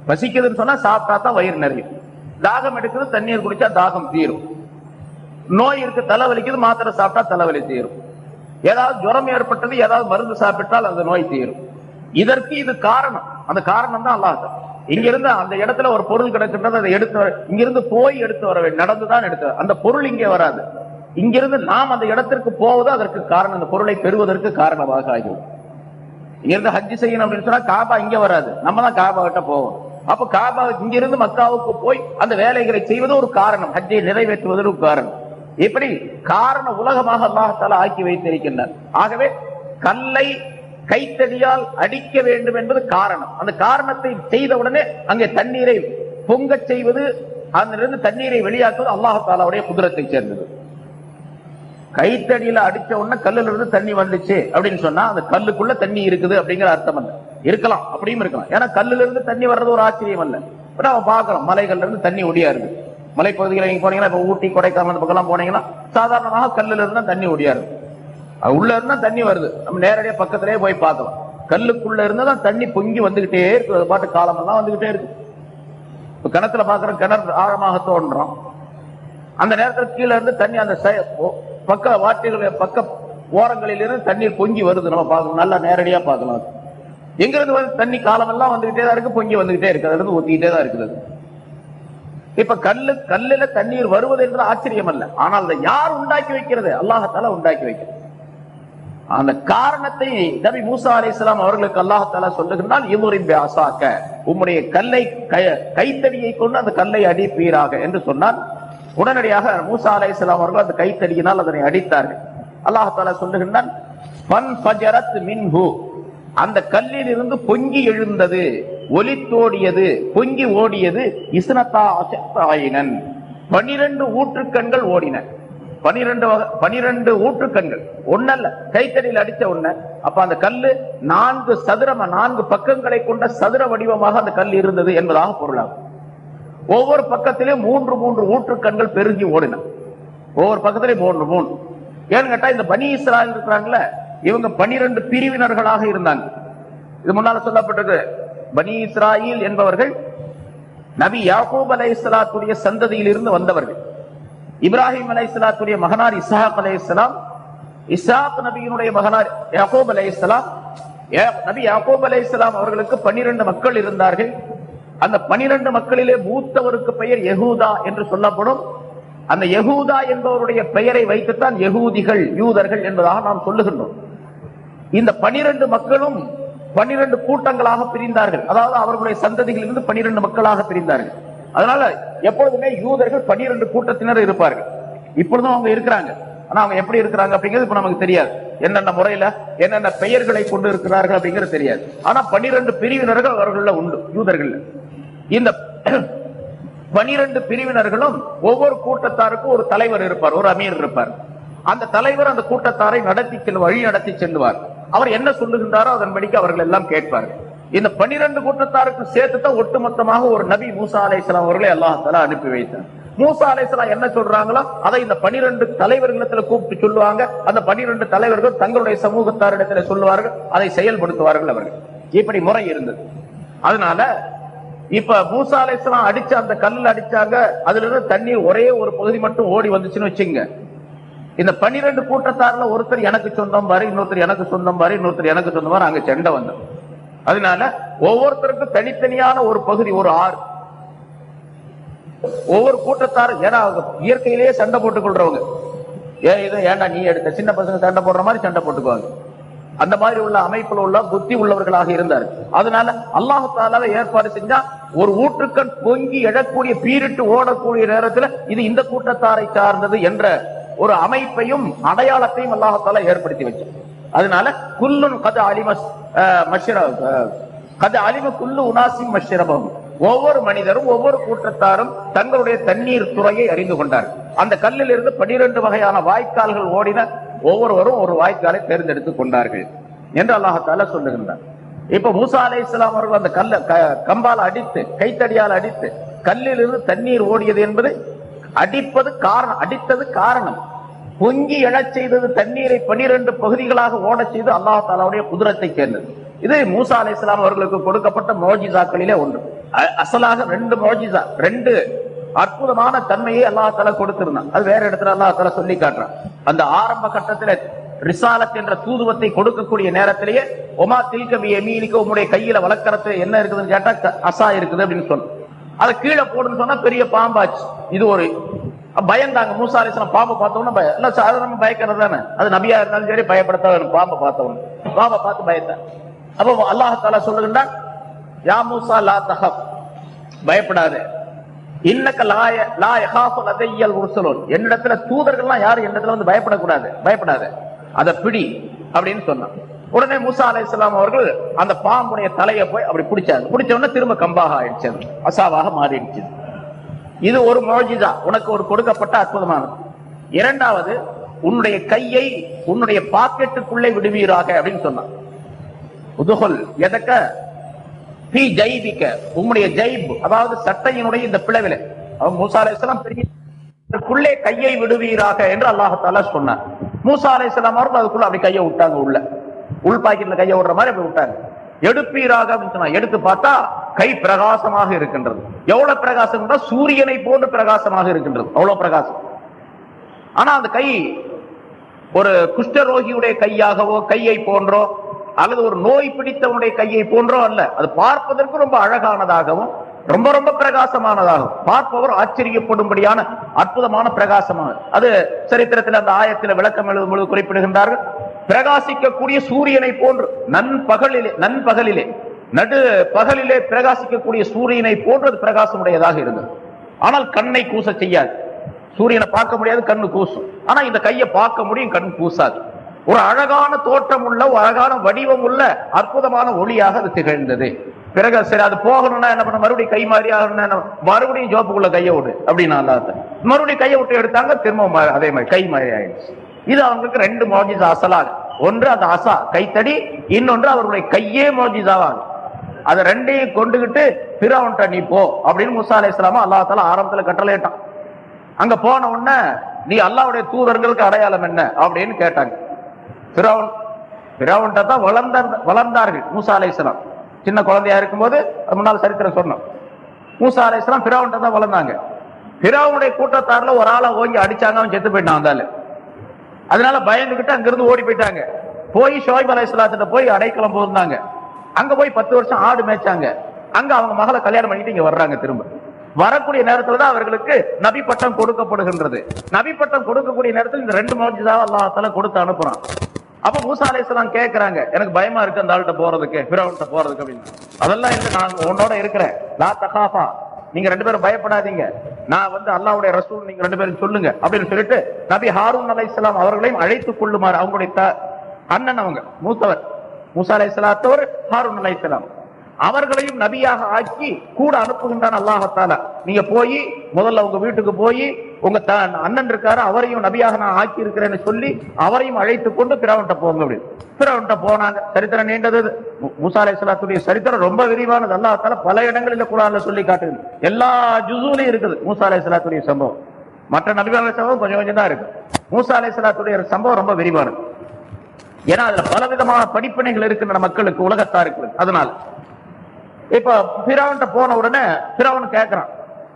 பசிக்குதுன்னு சொன்னா சாப்பிட்டா தான் வயிறு நிறையும். தாகம் எடுக்குது தண்ணீர் குடிச்சா தாகம் தீரும். நோய் இருக்கு தலைவலிக்குது மாத்திரை சாப்பிட்டா தலைவலி தீரும். ஏதாவது ஜுரம் ஏற்பட்டது ஏதாவது மருந்து சாப்பிட்டால் அந்த நோய் தீரும். இதற்கு இது காரணம். அந்த காரணம் தான் அல்லாஹ் இங்கிருந்து அந்த இடத்துல ஒரு பொருள் கிடக்கின்றது அதை எடுத்து வர- இங்கிருந்து போய் எடுத்து வர வேண்டும் நடந்துதான் எடுத்து அந்த பொருள் இங்கே வராது. இங்கிருந்து நாம் அந்த இடத்திற்கு போவது அதற்கு காரணம். அந்த பொருளை பெறுவதற்கு காரணமாக ஆகும் இங்கிருந்து ஹஜ்ஜி செய்யணும் அப்படின்னு சொன்னா காபா இங்க வராது. நம்ம தான் காபா கிட்ட போவோம். அப்ப காபா இங்கிருந்து மக்காவுக்கு போய் அந்த வேலைகளை செய்வது ஒரு காரணம். ஹஜ்ஜை நிறைவேற்றுவது ஒரு காரணம். இப்படி காரண உலகமாக அல்லாஹால ஆக்கி வைத்திருக்கின்றார். ஆகவே கல்லை கைத்தடியால் அடிக்க வேண்டும் என்பது காரணம். அந்த காரணத்தை செய்த உடனே அங்கே தண்ணீரை பொங்கச் செய்வது அதிலிருந்து தண்ணீரை வெளியாக்குவது அல்லாஹாலாவுடைய குதிரத்தை சேர்ந்தது. கைத்தடியில அடிச்ச உடனே கல்லுல இருந்து தண்ணி வந்துச்சு அப்படின்னு சொன்னா அந்த கல்லுக்குள்ள தண்ணி இருக்குது அப்படிங்கிற அர்த்தம் அல்ல. இருக்கலாம் அப்படியும் இருக்கலாம். ஏன்னா கல்லுல இருந்து தண்ணி வர்றது ஒரு ஆச்சரியம் அல்ல. இப்ப நம்ம பார்க்கலாம் மலைகள்ல இருந்து தண்ணி ஒடியாருது இருக்கு நீங்க போனீங்கன்னா இப்ப ஊட்டி கொடைக்கானல் பக்கம் பக்கம்லாம் போனீங்கன்னா சாதாரணமாக கல்லுல இருந்து தான் தண்ணி ஒடியாருது உள்ள இருந்தா தண்ணி வருது. நம்ம நேரடியா பக்கத்திலே போய் பார்க்கலாம் கல்லுக்குள்ள இருந்தா தான் தண்ணி பொங்கி வந்துகிட்டே இருக்கு அது பாட்டு காலமெல்லாம் வந்துகிட்டே இருக்கு. இப்ப கிணத்துல பாக்குற கிணறு ஆழமாக தோன்றோம். அந்த நேரத்தில் கீழே இருந்து தண்ணி அந்த சை- பக்க வாட்டிகள் பக்க ஓரங்களில் இருந்து தண்ணீர் பொங்கி வருது. நம்ம பார்க்கணும். நல்லா நேரடியா பார்க்கலாம் எங்கிருந்து வந்து தண்ணி காலமெல்லாம் வந்துகிட்டே தான் இருக்கு பொங்கி வந்துகிட்டே இருக்கு. அதுல இருந்து ஊத்திக்கிட்டே தான் இருக்குது இப்ப கல்லு கல்லுல தண்ணீர் வருவது என்று ஆச்சரியம் அல்ல ஆனால் அதை யார் உண்டாக்கி வைக்கிறது? அல்லாஹத்தால உண்டாக்கி வைக்கிறது. அந்த காரணத்தை நபி மூசா அலைஹிஸ்ஸலாம் அவர்களுக்கு அல்லாஹால சொல்லுகிறான் இவரின் அசாக்க உம்முடைய கல்லை கை- கைத்தடியை கொண்டு அந்த கல்லை அடிப்பீராக என்று சொன்னான். உடனடியாக மூசா அலைஹிஸ்ஸலாம் அவர்கள் அந்த கைத்தடியினால் அதனை அடித்தார்கள். அல்லாஹால சொல்லுகின்றான் ஃபஜரத் மின்ஹு." அந்த கல்லில் இருந்து பொங்கி எழுந்தது ஒலித்தோடியது பொங்கி ஓடியது இஸ்னத்தா ஆயினன் பனிரெண்டு ஊற்றுக்கண்கள் ஓடின. பனிரெண்டு வகை பனிரெண்டு ஊற்றுக்கண்கள். ஒன்னல்ல கைத்தடியில் அடித்த ஒண்ணு அப்ப அந்த கல்லு நான்கு சதுரம நான்கு பக்கங்களை கொண்ட சதுர வடிவமாக அந்த கல் இருந்தது என்பதாக பொருளாகும். ஒவ்வொரு பக்கத்திலும் மூன்று மூன்று ஊற்றுக்கண்கள் பெருகி ஓடின. ஒவ்வொரு பக்கத்திலும் மூன்று மூணு ஏன்னு கேட்டா இந்த பனி இஸ்ராயல் இருக்கிறாங்கல்ல இவங்க பனிரெண்டு பிரிவினர்களாக இருந்தாங்க. இது முன்னால சொல்லப்பட்டது பனி இஸ்ராயில் என்பவர்கள் நபி யாகூப் அலை இஸ்லாத்துடைய சந்ததியில் இருந்து வந்தவர்கள். இப்ராஹிம் அலை இஸ்லாத்துடைய மகனார் இசாக் அலை இஸ்லாம் நபியினுடைய மகனார் யாகோப் அலை இஸ்லாம் நபி யாகோப் அலை இஸ்லாம் அவர்களுக்கு பன்னிரண்டு மக்கள் இருந்தார்கள். அந்த பனிரெண்டு மக்களிலே மூத்தவருக்கு பெயர் யகூதா என்று சொல்லப்படும். அந்த யகூதா என்பவருடைய பெயரை வைத்துத்தான் யகூதிகள் யூதர்கள் என்பதாக நாம் சொல்லுகின்றோம். இந்த பனிரெண்டு மக்களும் பனிரெண்டு கூட்டங்களாக பிரிந்தார்கள். அதாவது அவர்களுடைய சந்ததிகளிலிருந்து பனிரெண்டு மக்களாக பிரிந்தார்கள். அதனால எப்பொழுதுமே யூதர்கள் பனிரெண்டு கூட்டத்தினர் இருப்பார்கள். இப்பொழுதும் அவங்க இருக்கிறாங்க. ஆனா அவங்க எப்படி இருக்கிறாங்க அப்படிங்கிறது இப்ப நமக்கு தெரியாது. என்னென்ன முறையில என்னென்ன பெயர்களை கொண்டு இருக்கிறார்கள் அப்படிங்கிறது தெரியாது. ஆனா பனிரெண்டு பிரிவினர்கள் அவர்கள உண்டு யூதர்கள் இந்த பனிரெண்டு பிரிவினர்களும் ஒவ்வொரு கூட்டத்தாருக்கும் ஒரு தலைவர் இருப்பார் ஒரு அமீர் இருப்பார். அந்த தலைவர் அந்த கூட்டத்தாரை நடத்தி செல்வார் வழி நடத்தி செல்வார். அவர் என்ன சொல்லுகின்றாரோ அதன்படிக்கு அவர்கள் எல்லாம் கேட்பார்கள். இந்த பனிரெண்டு கூட்டத்தாருக்கு சேர்த்து தான் ஒட்டுமொத்தமாக ஒரு நபி மூசா அலைஹிஸ்ஸலாம் அவர்களை அல்லாஹால அனுப்பி வைத்தார். மூசா அலைஹிஸ்ஸலாம் என்ன சொல்றாங்களோ அதை இந்த பனிரெண்டு தலைவர்களிடத்துல கூப்பிட்டு சொல்லுவாங்க. அந்த பனிரெண்டு தலைவர்கள் தங்களுடைய சமூகத்தாரிடத்துல சொல்லுவார்கள். அதை செயல்படுத்துவார்கள் அவர்கள். இப்படி முறை இருந்தது. அதனால இப்ப மூசா அலைஹிஸ்ஸலாம் அடிச்ச அந்த கல்லு அடிச்சாங்க. அதுல இருந்து தண்ணீர் ஒரே ஒரு பகுதி மட்டும் ஓடி வந்துச்சுன்னு வச்சுங்க இந்த பனிரெண்டு கூட்டத்தாரில் ஒருத்தர் எனக்கு சொந்தம் பாரு இன்னொருத்தர் எனக்கு சொந்தம் பாரு இன்னொருத்தர் எனக்கு சொந்தம் பாரு அங்க சண்டை வந்தோம் அதனால ஒவ்வொருத்தருக்கும் தனித்தனியான ஒரு பகுதி ஒரு ஆறு. ஒவ்வொரு கூட்டத்தாரும் ஏன்னா இயற்கையிலேயே சண்டை போட்டுக் கொள்றவங்க ஏன் இதை ஏன்டா நீ எடுத்த? சின்ன பசங்க சண்டை போடுற மாதிரி சண்டை போட்டுக்குவாங்க. அந்த மாதிரி உள்ள அமைப்புல உள்ள புத்தி உள்ளவர்களாக இருந்தார். அதனால அல்லாஹு தாலாவை ஏற்பாடு செஞ்சா ஒரு ஊற்றுக்கண் பொங்கி எழக்கூடிய பீரிட்டு ஓடக்கூடிய நேரத்துல இது இந்த கூட்டத்தாரை சார்ந்தது என்ற ஒரு அமைப்பையும் அடையாளத்தையும் அல்லாஹால ஏற்படுத்தி வச்சார் அதனால குல்லுன் கத அலிம மஷிர கத அலிம குல்லு உனாசிம் மஷிரபம். ஒவ்வொரு மனிதரும் ஒவ்வொரு கூட்டத்தாரும் தங்களுடைய தண்ணீர் துறையை அறிந்து கொண்டார். அந்த கல்லில் இருந்து பனிரெண்டு வகையான வாய்க்கால்கள் ஓடின ஒவ்வொருவரும் ஒரு வாய்க்காலை தேர்ந்தெடுத்துக் கொண்டார்கள் என்று அல்லாஹால சொல்லுகின்றார். இப்ப மூசா அலை இஸ்லாம் அவர்கள் அந்த கல்ல க- கம்பால் அடித்து கைத்தடியால் அடித்து கல்லில் இருந்து தண்ணீர் ஓடியது என்பது அடிப்பது காரணம் அடித்தது காரணம். பொங்கி எழச் செய்தது தண்ணீரை பனிரெண்டு பகுதிகளாக ஓடச் செய்து அல்லாஹ் தாலாவுடைய குதிரத்தை சேர்ந்தது. இது மூசா அலி இஸ்லாம் அவர்களுக்கு கொடுக்கப்பட்ட மோஜிசாக்களிலே ஒன்று. அசலாக ரெண்டு மோஜிசா ரெண்டு அற்புதமான தன்மையை அல்லாஹ் தாலா கொடுத்திருந்தான். அது வேற இடத்துல அல்லாஹ் தாலா சொல்லி காட்டுறான். அந்த ஆரம்ப கட்டத்துல ரிசாலத் என்ற தூதுவத்தை கொடுக்கக்கூடிய நேரத்திலேயே ஒமா தில்கபி எமீனிக்கு உங்களுடைய கையில வளர்க்கறது என்ன இருக்குதுன்னு கேட்டா அசா இருக்குது அப்படின்னு சொன்ன அதை கீழே போடுன்னு சொன்னா பெரிய பாம்பாச்சு. இது ஒரு பயந்தாங்க. மூசா அலிஸ்லாம் பாம்பை பார்த்தோம்னா பயம் இல்ல சாதாரண பயக்கிறது தானே. அது நபியா இருந்தாலும் சரி பயப்படுத்த வேணும் பாம்பை பார்த்தவன் பாம்பை பார்த்து பயத்தான் அப்போ அல்லாஹால சொல்லுகின்றான் யா மூசா லா தஹப். பயப்படாதே. இன்னக்க லாய லா யஹாஃபு லதையல் உர்சலூன் என்னிடத்துல தூதர்கள்லாம் யாரும் என்னிடத்துல வந்து பயப்படக்கூடாது. பயப்படாது. அதை பிடி அப்படின்னு சொன்னான். உடனே மூசா இஸ்லாம் அவர்கள் அந்த பாம்புடைய தலையை போய் அப்படி பிடிச்சாங்க. பிடிச்ச உடனே திரும்ப கம்பாக ஆயிடுச்சு அசாவாக மாறிடுச்சு இது ஒரு மோஜிதா. உனக்கு ஒரு கொடுக்கப்பட்ட அற்புதமானது. இரண்டாவது உன்னுடைய கையை உன்னுடைய பாக்கெட்டுக்குள்ளே விடுவீராக அப்படின்னு சொன்னான். உதுகொல் எதக்க? பி ஜைபிக்க உம்முடைய ஜைப் அதாவது சட்டையினுடைய இந்த பிளவில. அவன் மூசா அலைஹிஸ்ஸலாம் பெரிய அதுக்குள்ளே கையை விடுவீராக என்று அல்லாஹால சொன்னார் மூசா அலைஹிஸ்ஸலாம் அவர்கள் அதுக்குள்ள அப்படி கையை விட்டாங்க உள்ள. உள் பாக்கெட்ல கையை விடுற மாதிரி அப்படி விட்டாங்க. எடுப்பீராக சொன்னா எடுத்து பார்த்தா கை பிரகாசமாக இருக்கின்றது. எவ்வளவு பிரகாசம் சூரியனை போன்று பிரகாசமாக இருக்கின்றது. அவ்வளவு பிரகாசம். ஆனா அந்த கை ஒரு குஷ்டரோகியுடைய கையாகவோ கையை போன்றோ அல்லது ஒரு நோய் பிடித்தவனுடைய கையை போன்றோ அல்ல. அது பார்ப்பதற்கு ரொம்ப அழகானதாகவும் ரொம்ப ரொம்ப பிரகாசமானதாகும் பார்ப்பவர் ஆச்சரியப்படும்படியான அற்புதமான பிரகாசமானது. அது சரித்திரத்தில் அந்த ஆயத்தில் விளக்கம் எழுதும் பொழுது குறிப்பிடுகின்றார்கள். பிரகாசிக்கக்கூடிய சூரியனை போன்று நண்பகலிலே நண்பகலிலே நடு பகலிலே பிரகாசிக்கக்கூடிய சூரியனை போன்று அது பிரகாசமுடையதாக இருந்தது. ஆனால் கண்ணை கூச செய்யாது. சூரியனை பார்க்க முடியாது கண்ணு கூசும். ஆனா இந்த கையை பார்க்க முடியும் கண் கூசாது. ஒரு அழகான தோற்றம் உள்ள ஒரு அழகான வடிவம் உள்ள அற்புதமான ஒளியாக அது திகழ்ந்தது. பிறகு சரி அது போகணும்னா என்ன பண்ண மறுபடியும் கை மாறி ஆகணும்னா என்ன? மறுபடியும் ஜோப்புக்குள்ள கையை விடு அப்படின்னு அல்லாத மறுபடியும் கையை விட்டு எடுத்தாங்க திரும்ப அதே மாதிரி கை மாறி ஆயிடுச்சு. இது அவங்களுக்கு ரெண்டு மோஜிசா அசலாக. ஒன்று அந்த அசா கைத்தடி இன்னொன்று அவருடைய கையே மோஜிசாவாகும். அதை ரெண்டையும் கொண்டுகிட்டு பிறவன்ட்ட நீ போ அப்படின்னு முசா அலி இஸ்லாமா அல்லா தால ஆரம்பத்தில் கட்டளையிட்டான். அங்க போன உடனே நீ அல்லாவுடைய தூதர்களுக்கு அடையாளம் என்ன? அப்படின்னு கேட்டாங்க. பிறவன் பிறவன்ட்ட தான் வளர்ந்த வளர்ந்தார்கள் மூசா அலை இஸ்லாம் சின்ன குழந்தையா இருக்கும்போது போது முன்னால் சரித்திரம் சொன்னோம். மூசா அலை இஸ்லாம் பிறவன்ட்ட தான் வளர்ந்தாங்க. பிறவனுடைய கூட்டத்தாரில் ஒரு ஆளை ஓங்கி அடிச்சாங்க அவன் செத்து போயிட்டான் வந்தாலும் அதனால பயந்துகிட்டு அங்கிருந்து ஓடி போயிட்டாங்க. போய் ஷோஹிப் அலை இஸ்லாத்திட்ட போய் அடைக்கலம் போயிருந்தாங்க அங்க போய் பத்து வருஷம் ஆடு மேய்ச்சாங்க. அங்க அவங்க மகளை கல்யாணம் பண்ணிட்டு இங்க வர்றாங்க திரும்ப. வரக்கூடிய நேரத்துல தான் அவர்களுக்கு நபி பட்டம் கொடுக்கப்படுகின்றது. நபி பட்டம் கொடுக்கக்கூடிய நேரத்தில் இந்த ரெண்டு மோஜிதாவை அல்லாஹால கொடுத்து அனுப்புறான். அப்ப மூசா அலைஹிஸ்ஸலாம் கேட்கிறாங்க எனக்கு பயமா இருக்கு அந்த ஆள்கிட்ட போறதுக்கு பிறவன்கிட்ட போறதுக்கு அப்படின்னு. அதெல்லாம் இல்லை நான் உன்னோட இருக்கிறேன். லா தகாஃபா. நீங்க ரெண்டு பேரும் பயப்படாதீங்க. நான் வந்து அல்லாவுடைய ரசூல் நீங்க ரெண்டு பேரும் சொல்லுங்க அப்படின்னு சொல்லிட்டு நபி ஹாரூன் அலைஹிஸ்ஸலாம் அவர்களையும் அழைத்துக் கொள்ளுமாறு அவங்களுடைய த- அண்ணன் அவங்க மூத்தவர் மூசா அலைஹிஸ்ஸலாத்தவர் ஹாரூன் அலைஹிஸ்ஸலாம் அவர்களையும் நபியாக ஆக்கி கூட அனுப்புகின்றான் அல்லாஹத்தால நீங்க போய் முதல்ல உங்க வீட்டுக்கு போய் உங்க த- அண்ணன் இருக்காரு அவரையும் நபியாக நான் ஆக்கி இருக்கிறேன்னு சொல்லி அவரையும் அழைத்து கொண்டு பிறவன்ட்ட போங்க அப்படின்னு பிறவன்ட்ட போனாங்க. சரித்திரம் நீண்டது இது. மு- மூசா சரித்திரம் ரொம்ப விரிவானது. அல்லாஹத்தால பல இடங்களில் குரான்ல சொல்லி காட்டுது எல்லா ஜுசூலையும் இருக்குது மூசா சலாத்துடைய சம்பவம். மற்ற நபிகள் சம்பவம் கொஞ்சம் கொஞ்சம் தான் இருக்கு. மூசா சலாத்துடைய சம்பவம் ரொம்ப விரிவானது. ஏன்னா அதுல பலவிதமான படிப்பினைகள் இருக்கின்றன மக்களுக்கு உலகத்தாருக்கு அதனால இப்ப பிராவன்கிட்ட போன உடனே பிராவன் கேக்குறான்.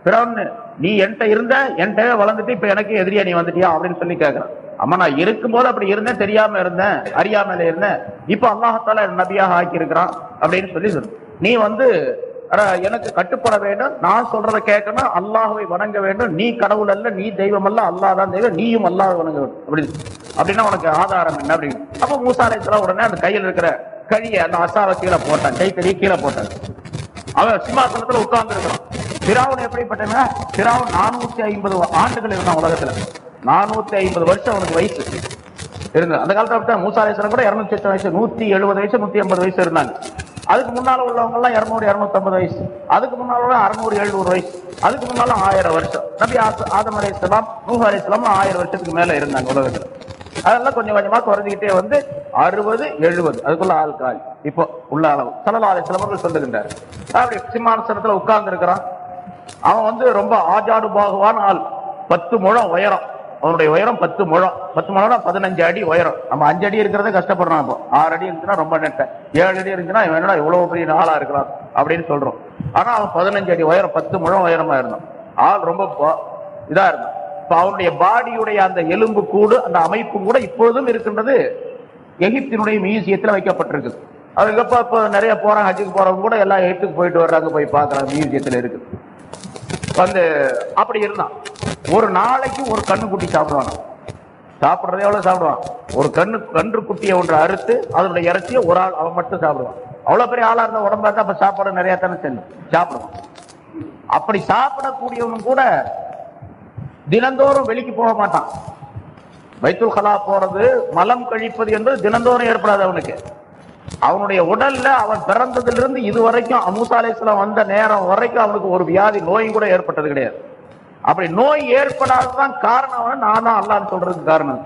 பிராவன் நீ என்கிட்ட இருந்த என்கிட்ட வளர்ந்துட்டு இப்ப எனக்கு எதிரியா நீ வந்துட்டியா? அப்படின்னு சொல்லி கேக்குறான். அம்மா நான் இருக்கும்போது அப்படி இருந்தேன் தெரியாம இருந்தேன் அறியாமல இருந்தேன். இப்ப அல்லாஹத்தால நபியாக ஆக்கி இருக்கிறான் அப்படின்னு சொல்லி நீ வந்து எனக்கு கட்டுப்பட வேண்டும். நான் சொல்றதை கேட்கணும் அல்லாஹுவை வணங்க வேண்டும். நீ கடவுள் அல்ல நீ தெய்வம் அல்ல அல்லாஹ் தான் தெய்வம். நீயும் அல்லாஹ் வணங்க வேண்டும். அப்படின்னு அப்படின்னா உனக்கு ஆதாரம் என்ன அப்படின்னு. அப்ப மூசா உடனே அந்த கையில் இருக்கிற கழிய அந்த அசாவை கீழே போட்டான் கைத்தறி கீழே போட்டான். அவன் சிம்மாசனத்துல உட்கார்ந்து இருக்கிறான் பிராவன் எப்படிப்பட்டவன்? பிராவன் நானூத்தி ஐம்பது ஆண்டுகள் இருந்தான் உலகத்துல. நானூத்தி ஐம்பது வருஷம் அவனுக்கு வயசு. இருந்தது. அந்த காலத்துல அப்படித்தான் மூசாலேஸ்வரம் கூட இருநூத்தி எட்டு வயசு நூத்தி எழுபது வயசு நூத்தி ஐம்பது வயசு இருந்தாங்க. அதுக்கு முன்னால உள்ளவங்க எல்லாம் இருநூறு இருநூத்தி ஐம்பது வயசு. அதுக்கு முன்னால அறுநூறு எழுநூறு வயசு. அதுக்கு முன்னால ஆயிரம் வருஷம். நபி ஆச- ஆதம் அலைஹிஸ்ஸலாம் நூஹ் அலைஹிஸ்ஸலாம் ஆயிரம் வருஷத்துக்கு மேல இருந்தாங்க உலகத்துல. அதெல்லாம் கொஞ்சம் கொஞ்சமா குறைஞ்சிக்கிட்டே வந்து அறுபது எழுபது. அதுக்குள்ள ஆள் கால். இப்போ உள்ள அளவு. சலலாலை சிலவர்கள் சொல்லுகின்றார். அப்படி சிம்மாசனத்துல உட்கார்ந்து இருக்கிறான். அவன் வந்து ரொம்ப ஆஜாடு பாகுவான ஆள். பத்து முழம் உயரம். அவனுடைய உயரம் பத்து முழம் பத்து முழம்னா பதினஞ்சு அடி உயரம். நம்ம அஞ்சு அடி இருக்கிறதே கஷ்டப்படுறான் இப்போ. ஆறு அடி இருந்துச்சுன்னா ரொம்ப நெட்டை. ஏழு அடி இருந்துச்சுன்னா இவன் இவ்வளவு பெரிய ஆளா இருக்கிறான் அப்படின்னு சொல்றோம். ஆனா அவன் பதினஞ்சு அடி உயரம் பத்து முழம் உயரமா இருந்தான். ஆள் ரொம்ப பா- இதா இருந்தான். அவனுடைய பாடியுடைய அந்த எலும்பு கூடு அந்த அமைப்பு கூட இப்பொழுதும் இருக்கின்றது. எகிப்தினுடைய மியூசியத்தில் வைக்கப்பட்டிருக்குது அதுக்கப்ப இப்போ நிறைய போறாங்க ஹஜ்ஜுக்கு போறவங்க கூட எல்லாம் எகிப்துக்கு போயிட்டு வர்றாங்க போய் பார்க்கறாங்க மியூசியத்தில் இருக்குது வந்து அப்படி இருந்தான். ஒரு நாளைக்கு ஒரு கண்ணுக்குட்டி சாப்பிடுவான். சாப்பிட்றது எவ்வளோ சாப்பிடுவான்? ஒரு கண்ணு கன்று குட்டியை ஒன்று அறுத்து அதனுடைய இறைச்சியை ஒரு ஆள் அவன் மட்டும் சாப்பிடுவான். அவ்வளோ பெரிய ஆளாக இருந்தால் உடம்பா தான் அப்போ சாப்பாடு நிறையா தானே செல்லும். சாப்பிடுவான். அப்படி சாப்பிடக்கூடியவனும் கூட தினந்தோறும் வெளிக்கு போக மாட்டான். வைத்துல் கலா போறது மலம் கழிப்பது என்பது தினந்தோறும் ஏற்படாது அவனுக்கு. அவனுடைய உடல்ல அவன் பிறந்ததிலிருந்து இதுவரைக்கும் அமுசா அலைஹிஸ்ஸலாம் வந்த நேரம் வரைக்கும் அவனுக்கு ஒரு வியாதி நோயும் கூட ஏற்பட்டது கிடையாது. அப்படி நோய் ஏற்படாததான் காரணம் அவன் நான் தான் அல்லான்னு சொல்றதுக்கு காரணம்.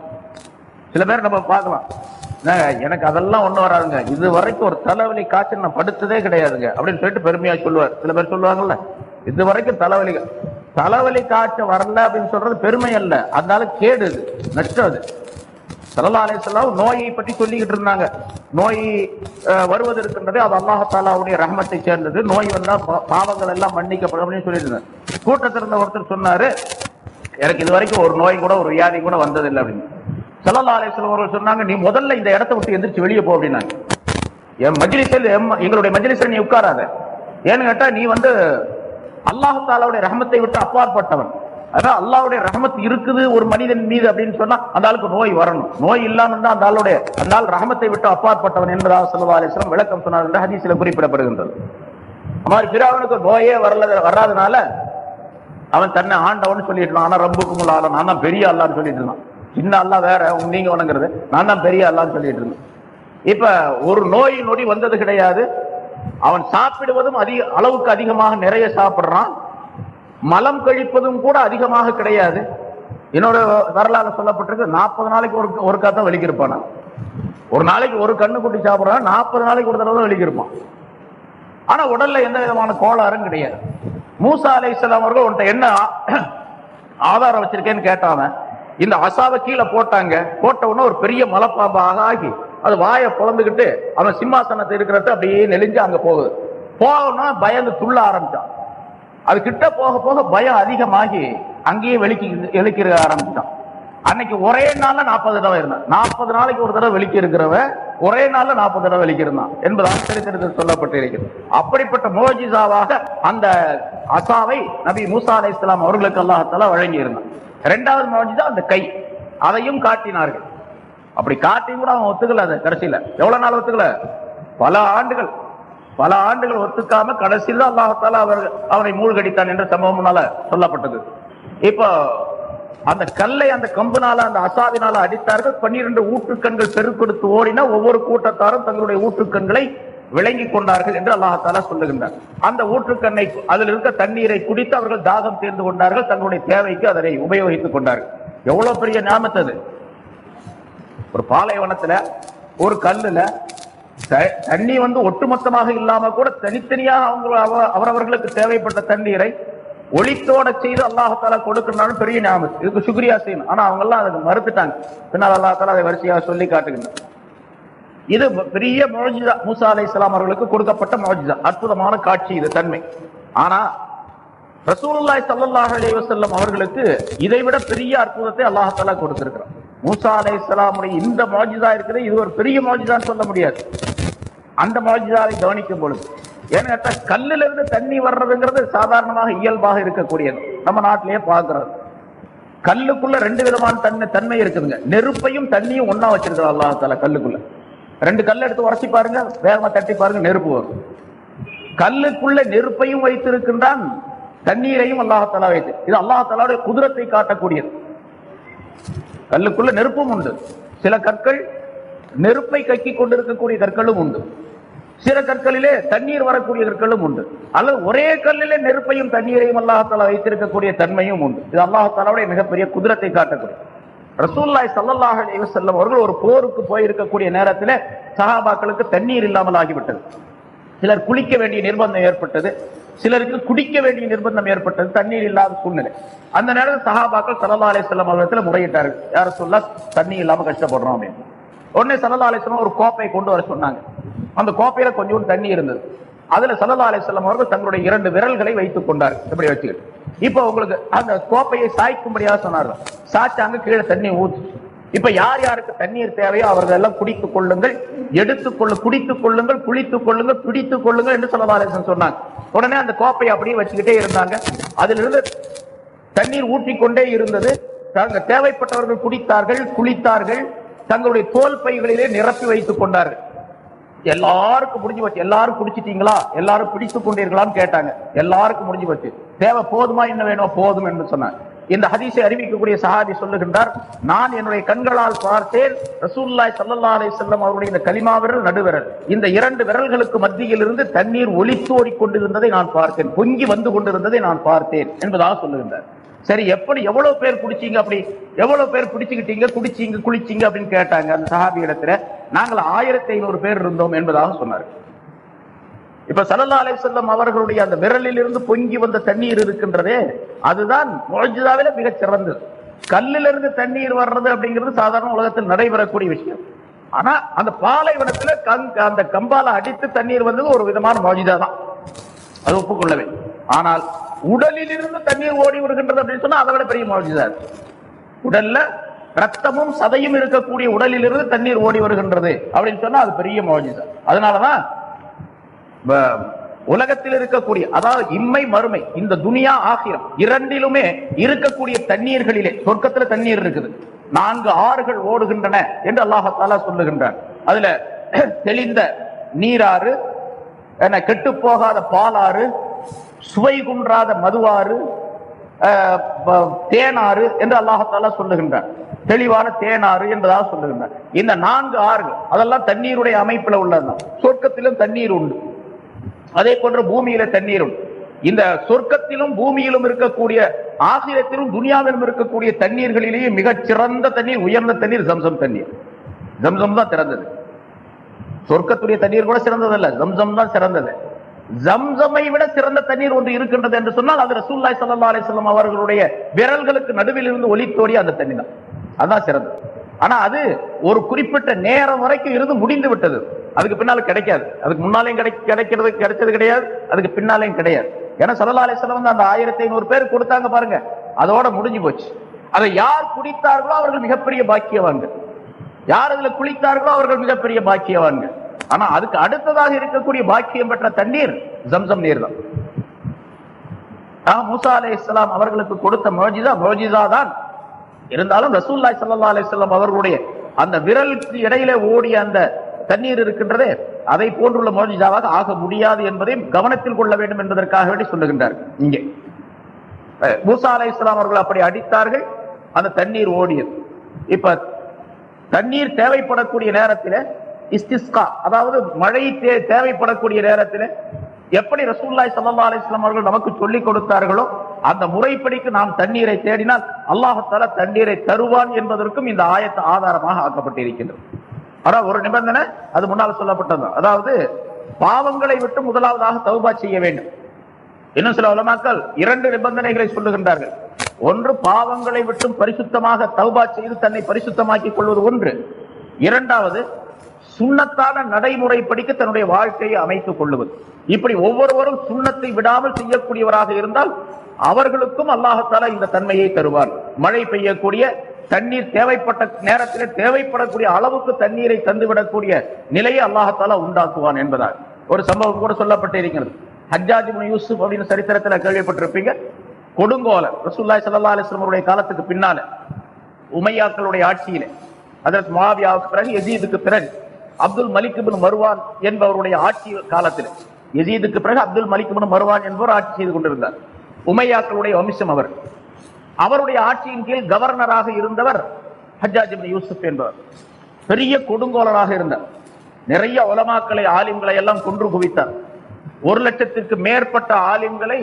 சில பேர் நம்ம பார்க்கலாம். எனக்கு அதெல்லாம் ஒண்ணு வராதுங்க. இது வரைக்கும் ஒரு தலைவலி காய்ச்சல் நான் படுத்ததே கிடையாதுங்க அப்படின்னு சொல்லிட்டு பெருமையா சொல்லுவார். சில பேர் சொல்லுவாங்கல்ல இது வரைக்கும் தலைவலி தலைவலி காய்ச்சல் வரல அப்படின்னு சொல்றது பெருமை அல்ல. அதனால கேடு இது நஷ்டம் அது. சல்லா அலிஸ்லாம் நோயை பற்றி சொல்லிக்கிட்டு இருந்தாங்க. நோய் வருவது இருக்கின்றது அது அல்லாஹாலாவுடைய ரஹமத்தை சேர்ந்தது. நோய் வந்தா பா- பாவங்கள் எல்லாம் மன்னிக்கப்படும் அப்படின்னு சொல்லியிருந்தேன் கூட்டத்தில் இருந்த ஒருத்தர் சொன்னாரு எனக்கு இது வரைக்கும் ஒரு நோய் கூட ஒரு வியாதி கூட வந்ததில்லை அப்படின்னு. சல்லா அலிஸ்லாம் அவர்கள் சொன்னாங்க நீ முதல்ல இந்த இடத்த விட்டு எந்திரிச்சு வெளியே போ அப்படின்னாங்க. என் மஜ்லிஸில் எம்- எங்களுடைய மஜ்லிஸில் நீ உட்காராத. ஏன்னு கேட்டா நீ வந்து அல்லாஹாலாவுடைய ரஹமத்தை விட்டு அப்பாற்பட்டவன். அதான் அல்லாவுடைய ரஹமத் இருக்குது ஒரு மனிதன் மீது அப்படின்னு சொன்னா அந்த ஆளுக்கு நோய் வரணும். நோய் இல்லாமல் தான் அந்த ஆளுடைய அந்த ஆள் ரஹமத்தை விட்டு அப்பாற்பட்டவன் என்பதாக சல்லா அலிஸ்லாம் விளக்கம் சொன்னார் என்று ஹதீசில குறிப்பிடப்படுகின்றது. அது மாதிரி பிராவனுக்கு நோயே வரல வராதனால அவன் தன்னை ஆண்டவன் சொல்லிட்டு இருந்தான். ஆனா ரப்புக்கும் ஆளம் நான் தான் பெரிய அல்லான்னு சொல்லிட்டு இருந்தான். சின்ன அல்லா வேற நீங்க வணங்குறது. நான் தான் பெரிய அல்லான்னு சொல்லிட்டு இருந்தேன். இப்ப ஒரு நோய் நொடி வந்தது கிடையாது. அவன் சாப்பிடுவதும் அதிக அளவுக்கு அதிகமாக நிறைய சாப்பிடுறான். மலம் கழிப்பதும் கூட அதிகமாக கிடையாது. என்னோட வரலாறு சொல்லப்பட்டிருக்கு. நாற்பது நாளைக்கு ஒரு ஒரு தான் வெளிக்கிருப்பான் ஒரு நாளைக்கு ஒரு கண்ணு குட்டி சாப்பிடுறான். நாற்பது நாளைக்கு ஒரு தடவை தான் வெளிக்கிருப்பான் ஆனா உடல்ல எந்த விதமான கோளாறும் கிடையாது. மூசா அலை அவர்கள் உன்ட்ட என்ன ஆதாரம் வச்சிருக்கேன்னு கேட்டாங்க இந்த அசாவை கீழே போட்டாங்க. போட்ட உடனே ஒரு பெரிய மலப்பாம்பாக ஆகி அது வாயை புலந்துக்கிட்டு அவன் சிம்மாசனத்தை இருக்கிறத அப்படியே நெளிஞ்சு அங்க போகுது. போகணும்னா பயந்து துள்ள ஆரம்பிச்சான். அது கிட்ட போக போக பயம் அதிகமாகி அங்கேயே வெளிக்கி வெளிக்கிற ஆரம்பிச்சான். அன்னைக்கு ஒரே நாள்ல நாற்பது தடவை இருந்தான். நாற்பது நாளைக்கு ஒரு தடவை வெளிக்கி இருக்கிறவன் ஒரே நாள்ல நாற்பது தடவை வெளிக்கி இருந்தான் என்பதாக சரித்திரத்தில் சொல்லப்பட்டிருக்கிறது. அப்படிப்பட்ட மோஜிசாவாக அந்த அசாவை நபி மூசா அலை இஸ்லாம் அவர்களுக்கு அல்லாஹத்தால வழங்கி இருந்தான் இரண்டாவது மோஜிசா அந்த கை. அதையும் காட்டினார்கள். அப்படி காட்டி கூட அவன் ஒத்துக்கல அதை கடைசியில. எவ்வளவு நாள் ஒத்துக்கல? பல ஆண்டுகள். பல ஆண்டுகள் ஒத்துக்காம கடைசியில் தான் அல்லாஹால அவர் அவனை மூழ்கடித்தான் என்ற சம்பவம்னால சொல்லப்பட்டது. இப்போ அந்த கல்லை அந்த கம்புனால அந்த அசாவினால அடித்தார்கள். பன்னிரண்டு ஊற்றுக்கண்கள் பெருக்கெடுத்து ஓடினா ஒவ்வொரு கூட்டத்தாரும் தங்களுடைய ஊற்றுக்கண்களை விளங்கி கொண்டார்கள் என்று அல்லாஹால சொல்லுகின்றார். அந்த ஊற்றுக்கண்ணை அதில் இருக்க தண்ணீரை குடித்து அவர்கள் தாகம் தேர்ந்து கொண்டார்கள். தங்களுடைய தேவைக்கு அதனை உபயோகித்துக் கொண்டார்கள். எவ்வளவு பெரிய ஞாபகத்து அது. ஒரு பாலைவனத்துல ஒரு கல்லுல த- தண்ணி வந்து ஒட்டுமொத்தமாக இல்லாம கூட தனித்தனியாக அவங்க அவ- அவரவர்களுக்கு தேவைப்பட்ட தண்ணீரை ஒளித்தோட செய்து அல்லாஹால கொடுக்கறனாலும் பெரிய ஞாபகம் இதுக்கு சுக்ரியா செய்யணும். ஆனா அவங்க எல்லாம் அதுக்கு மறுத்துட்டாங்க. பின்னால் அல்லாஹால அதை வரிசையாக சொல்லி காட்டுகின்றனர் இது பெரிய மோஜிதா மூசா அலை அவர்களுக்கு கொடுக்கப்பட்ட மோஜிதா அற்புதமான காட்சி இது தன்மை. ஆனா ரசூல்லாய் சல்லாஹ் அலி வசல்லம் அவர்களுக்கு இதை விட பெரிய அற்புதத்தை அல்லாஹால கொடுத்திருக்கிறார் மூசா அலைஹிஸ்ஸலாமுடைய இந்த மாஜிதா இருக்கிறது இது ஒரு பெரிய மோஜிதான்னு சொல்ல முடியாது. அந்த மாஜிதாவை கவனிக்கும் பொழுது ஏன்னு கேட்டா கல்லுல இருந்து தண்ணி வர்றதுங்கிறது சாதாரணமாக இயல்பாக இருக்கக்கூடியது. நம்ம நாட்டிலேயே பார்க்கறது கல்லுக்குள்ள ரெண்டு விதமான தன்மை தன்மை இருக்குதுங்க. நெருப்பையும் தண்ணியும் ஒன்னா வச்சிருக்கிறார் அல்லாஹ் தஆலா கல்லுக்குள்ள. ரெண்டு கல் எடுத்து உரசி பாருங்க வேகமா தட்டி பாருங்க நெருப்பு வரும். கல்லுக்குள்ள நெருப்பையும் வைத்திருக்கின்றான் தண்ணீரையும் அல்லாஹாலா வைத்து. இது அல்லாஹாலாவுடைய குதிரத்தை காட்டக்கூடியது. கல்லுக்குள்ள நெருப்பும் உண்டு. சில கற்கள் நெருப்பை கக்கி கொண்டிருக்கக்கூடிய கற்களும் உண்டு. சில கற்களிலே தண்ணீர் வரக்கூடிய கற்களும் உண்டு. அல்லது ஒரே கல்லிலே நெருப்பையும் தண்ணீரையும் அல்லாஹால வைத்திருக்கக்கூடிய தன்மையும் உண்டு. இது அல்லாஹாலாவுடைய மிகப்பெரிய குதிரத்தை காட்டக்கூடிய. ரசூல்லாய் சல்லாஹ் அலைஹி வஸல்லம் அவர்கள் ஒரு போருக்கு போயிருக்கக்கூடிய நேரத்தில் சஹாபாக்களுக்கு தண்ணீர் இல்லாமல் ஆகிவிட்டது. சிலர் குளிக்க வேண்டிய நிர்பந்தம் ஏற்பட்டது சிலருக்கு குடிக்க வேண்டிய நிர்பந்தம் ஏற்பட்டது தண்ணீர் இல்லாத சூழ்நிலை. அந்த நேரத்தில் சஹாபாக்கள் சல்லா அலிஸ்லாம் அவர்களிடத்தில் முறையிட்டார்கள். யார சொல்ல தண்ணி இல்லாம கஷ்டப்படுறோம் அப்படின்னு. உடனே சல்லா அலிஸ்லாம் ஒரு கோப்பையை கொண்டு வர சொன்னாங்க. அந்த கோப்பையில கொஞ்சோண்டு தண்ணி இருந்தது. அதுல சல்லா அலிஸ்லாம் அவர்கள் தங்களுடைய இரண்டு விரல்களை வைத்துக் கொண்டார் இப்படி வச்சுக்கிட்டு? இப்போ உங்களுக்கு அந்த கோப்பையை சாய்க்கும்படியாக சொன்னார்கள். சாய்ச்சாங்க கீழே தண்ணி ஊற்று இப்ப யார் யாருக்கு தண்ணீர் தேவையோ அவர்கள் எல்லாம் குடித்துக் கொள்ளுங்கள். எடுத்துக்கொள்ளு குடித்துக் கொள்ளுங்கள் குளித்துக் கொள்ளுங்கள் பிடித்துக் கொள்ளுங்கள் என்று சல்லா சொன்னாங்க உடனே அந்த கோப்பையை அப்படியே வச்சுக்கிட்டே இருந்தாங்க. அதிலிருந்து தண்ணீர் ஊற்றிக்கொண்டே இருந்தது. தங்க தேவைப்பட்டவர்கள் குடித்தார்கள் குளித்தார்கள். தங்களுடைய தோல் பைகளிலே நிரப்பி வைத்துக் கொண்டார்கள். எல்லாருக்கும் முடிஞ்சு போச்சு எல்லாரும் குடிச்சிட்டீங்களா? எல்லாரும் பிடித்துக் கொண்டீர்களான்னு கேட்டாங்க. எல்லாருக்கும் முடிஞ்சு போச்சு தேவை போதுமா என்ன வேணும்? போதும் என்று சொன்னாங்க. இந்த ஹதீஸை அறிவிக்கக்கூடிய சஹாபி சொல்லுகின்றார் நான் என்னுடைய கண்களால் பார்த்தேன் ரசூல்லாய் சல்லா அலி செல்லம் அவருடைய இந்த கலிமா விரல் நடுவிரல். இந்த இரண்டு விரல்களுக்கு மத்தியில் இருந்து தண்ணீர் ஒளித்தோடி கொண்டிருந்ததை நான் பார்த்தேன் பொங்கி வந்து கொண்டிருந்ததை நான் பார்த்தேன் என்பதாக சொல்லுகின்றார். சரி எப்படி எவ்வளவு பேர் குடிச்சீங்க அப்படி? எவ்வளவு பேர் பிடிச்சுக்கிட்டீங்க குடிச்சீங்க குளிச்சீங்க அப்படின்னு கேட்டாங்க அந்த சஹாபி இடத்துல நாங்கள் ஆயிரத்தி ஐநூறு பேர் இருந்தோம் என்பதாக சொன்னார் இப்ப சல்லல்லா செல்லம் அவர்களுடைய அந்த விரலில் இருந்து பொங்கி வந்த தண்ணீர் இருக்கின்றதே அதுதான் முழஜிதாவில மிகச் சிறந்தது. கல்லிலிருந்து தண்ணீர் வர்றது அப்படிங்கிறது சாதாரண உலகத்தில் நடைபெறக்கூடிய விஷயம். ஆனா அந்த பாலைவனத்துல அந்த கம்பால அடித்து தண்ணீர் வந்தது ஒரு விதமான மொழிதா தான். அது ஒப்புக்கொள்ளவே. ஆனால் உடலில் இருந்து தண்ணீர் ஓடி வருகின்றது அப்படின்னு சொன்னா அதை விட பெரிய மொழிதா உடல்ல ரத்தமும் சதையும் இருக்கக்கூடிய உடலில் இருந்து தண்ணீர் ஓடி வருகின்றது அப்படின்னு சொன்னா அது பெரிய மொழிதா அதனாலதான் உலகத்தில் இருக்கக்கூடிய அதாவது இம்மை மறுமை இந்த துனியா ஆகிரம் இரண்டிலுமே இருக்கக்கூடிய தண்ணீர்களிலே சொர்க்கத்துல தண்ணீர் இருக்குது. நான்கு ஆறுகள் ஓடுகின்றன என்று அல்லாஹாலா சொல்லுகின்றார் அதுல தெளிந்த நீராறு என்ன கெட்டு போகாத பாலாறு சுவை குன்றாத மதுவாறு தேனாறு என்று அல்லாஹாலா சொல்லுகின்றார் தெளிவான தேனாறு என்பதாக சொல்லுகின்றார் இந்த நான்கு ஆறுகள் அதெல்லாம் தண்ணீருடைய அமைப்புல உள்ளதுதான். சொர்க்கத்திலும் தண்ணீர் உண்டு. அதே போன்று பூமியில தண்ணீர் இந்த சொர்க்கத்திலும் பூமியிலும் இருக்கக்கூடிய ஆசிரியத்திலும் துனியாவிலும் இருக்கக்கூடிய தண்ணீர்களிலேயே மிகச் சிறந்த தண்ணீர் உயர்ந்த தண்ணீர் ஜம்சம் தண்ணீர். ஜம்சம் தான் சிறந்தது. சொர்க்கத்துடைய தண்ணீர் கூட சிறந்ததல்ல ஜம்சம் தான் சிறந்தது. ஜம்சமை விட சிறந்த தண்ணீர் ஒன்று இருக்கின்றது என்று சொன்னால் அது ரசூல்லாய் சல்லா அலிஸ்லாம் அவர்களுடைய விரல்களுக்கு நடுவில் இருந்து ஒளித்தோடி அந்த தண்ணி தான். அதான் சிறந்தது. ஆனா அது ஒரு குறிப்பிட்ட நேரம் வரைக்கும் இருந்து முடிந்து விட்டது. அதுக்கு பின்னால கிடைக்காது. அதுக்கு முன்னாலேயும் கிடை கிடைக்கிறது கிடைச்சது கிடையாது. அதுக்கு பின்னாலேயும் கிடையாது. ஏன்னா ஸல்லல்லாஹு அலைஹி வந்து அந்த ஆயிரத்தி ஐநூறு பேர் கொடுத்தாங்க பாருங்க. அதோட முடிஞ்சு போச்சு. அதை யார் குடித்தார்களோ அவர்கள் மிகப்பெரிய பாக்கியவான்கள். யார் அதுல குளித்தார்களோ அவர்கள் மிகப்பெரிய பாக்கியவான்கள். ஆனா அதுக்கு அடுத்ததாக இருக்கக்கூடிய பாக்கியம் பெற்ற தண்ணீர் ஜம்சம் நீர் தான். ஆஹ் மூசா அலே இஸ்லாம் அவர்களுக்கு கொடுத்த மோஜிதா மோஜிதா தான் இருந்தாலும் ரசூல்லாய் சல்லா அலிஸ்லாம் அவர்களுடைய அந்த விரலுக்கு இடையிலே ஓடிய அந்த தண்ணீர் இருக்கின்றதே அதை போன்றுள்ள மோஜிதாவாக ஆக முடியாது என்பதையும் கவனத்தில் கொள்ள வேண்டும் என்பதற்காக வேண்டி சொல்லுகின்றார். இங்கே. மூசா அலை இஸ்லாம் அவர்கள் அப்படி அடித்தார்கள் அந்த தண்ணீர் ஓடியது. இப்ப தண்ணீர் தேவைப்படக்கூடிய நேரத்தில் இஸ்திஸ்கா அதாவது மழை தே- தேவைப்படக்கூடிய நேரத்தில் எப்படி ரசூல்லாய் சல்லா அலிஸ்லாம் அவர்கள் நமக்கு சொல்லிக் கொடுத்தார்களோ அந்த முறைப்படிக்கு நாம் தண்ணீரை தேடினால் அல்லாஹத்தால தண்ணீரை தருவான் என்பதற்கும் இந்த ஆயத்தை ஆதாரமாக ஆக்கப்பட்டிருக்கின்றது. ஆனா ஒரு நிபந்தனை அது முன்னால் சொல்லப்பட்டது. அதாவது பாவங்களை விட்டு முதலாவதாக தௌபா செய்ய வேண்டும். இன்னும் சில உலமாக்கள் இரண்டு நிபந்தனைகளை சொல்லுகின்றார்கள். ஒன்று பாவங்களை விட்டும் பரிசுத்தமாக தௌபா செய்து தன்னை பரிசுத்தமாக்கிக் கொள்வது ஒன்று. இரண்டாவது சுண்ணத்தான நடைமுறைப்படிக்கு தன்னுடைய வாழ்க்கையை அமைத்துக் கொள்ளுவது. இப்படி ஒவ்வொருவரும் சுண்ணத்தை விடாமல் செய்யக்கூடியவராக இருந்தால் அவர்களுக்கும் அல்லாஹத்தால இந்த தன்மையை தருவார். மழை பெய்யக்கூடிய தண்ணீர் தேவைப்பட்ட நேரத்தில் தேவைப்படக்கூடிய அளவுக்கு தண்ணீரை தந்துவிடக்கூடிய நிலையை அல்லாஹத்தால உண்டாக்குவான் என்பதால். ஒரு சம்பவம் கூட சொல்லப்பட்டு இருக்கிறது ஹஜ்ஜாஜ் யூசுப் அப்படின்னு சரித்திரத்துல கேள்விப்பட்டிருப்பீங்க. கொடுங்கோல ரசூல்லாய் சல்லா அலிஸ்லமருடைய காலத்துக்கு பின்னால உமையாக்களுடைய ஆட்சியிலே அதற்கு மாவியாவுக்கு பிறகு எஜீதுக்கு பிறகு அப்துல் மலிக் இப்னு என்பவருடைய ஆட்சி காலத்தில். யசீதுக்கு பிறகு அப்துல் மலிக் மருவான் என்பவர் ஆட்சி செய்து கொண்டிருந்தார். உமையாக்களுடைய வம்சம் அவர். அவருடைய ஆட்சியின் கீழ் கவர்னராக இருந்தவர் ஹஜ்ஜாஜ் இப்னு யூசுப் என்பவர். பெரிய கொடுங்கோலராக இருந்தார். நிறைய உலமாக்களை ஆலிம்களை எல்லாம் கொன்று குவித்தார். ஒரு லட்சத்திற்கு மேற்பட்ட ஆலிம்களை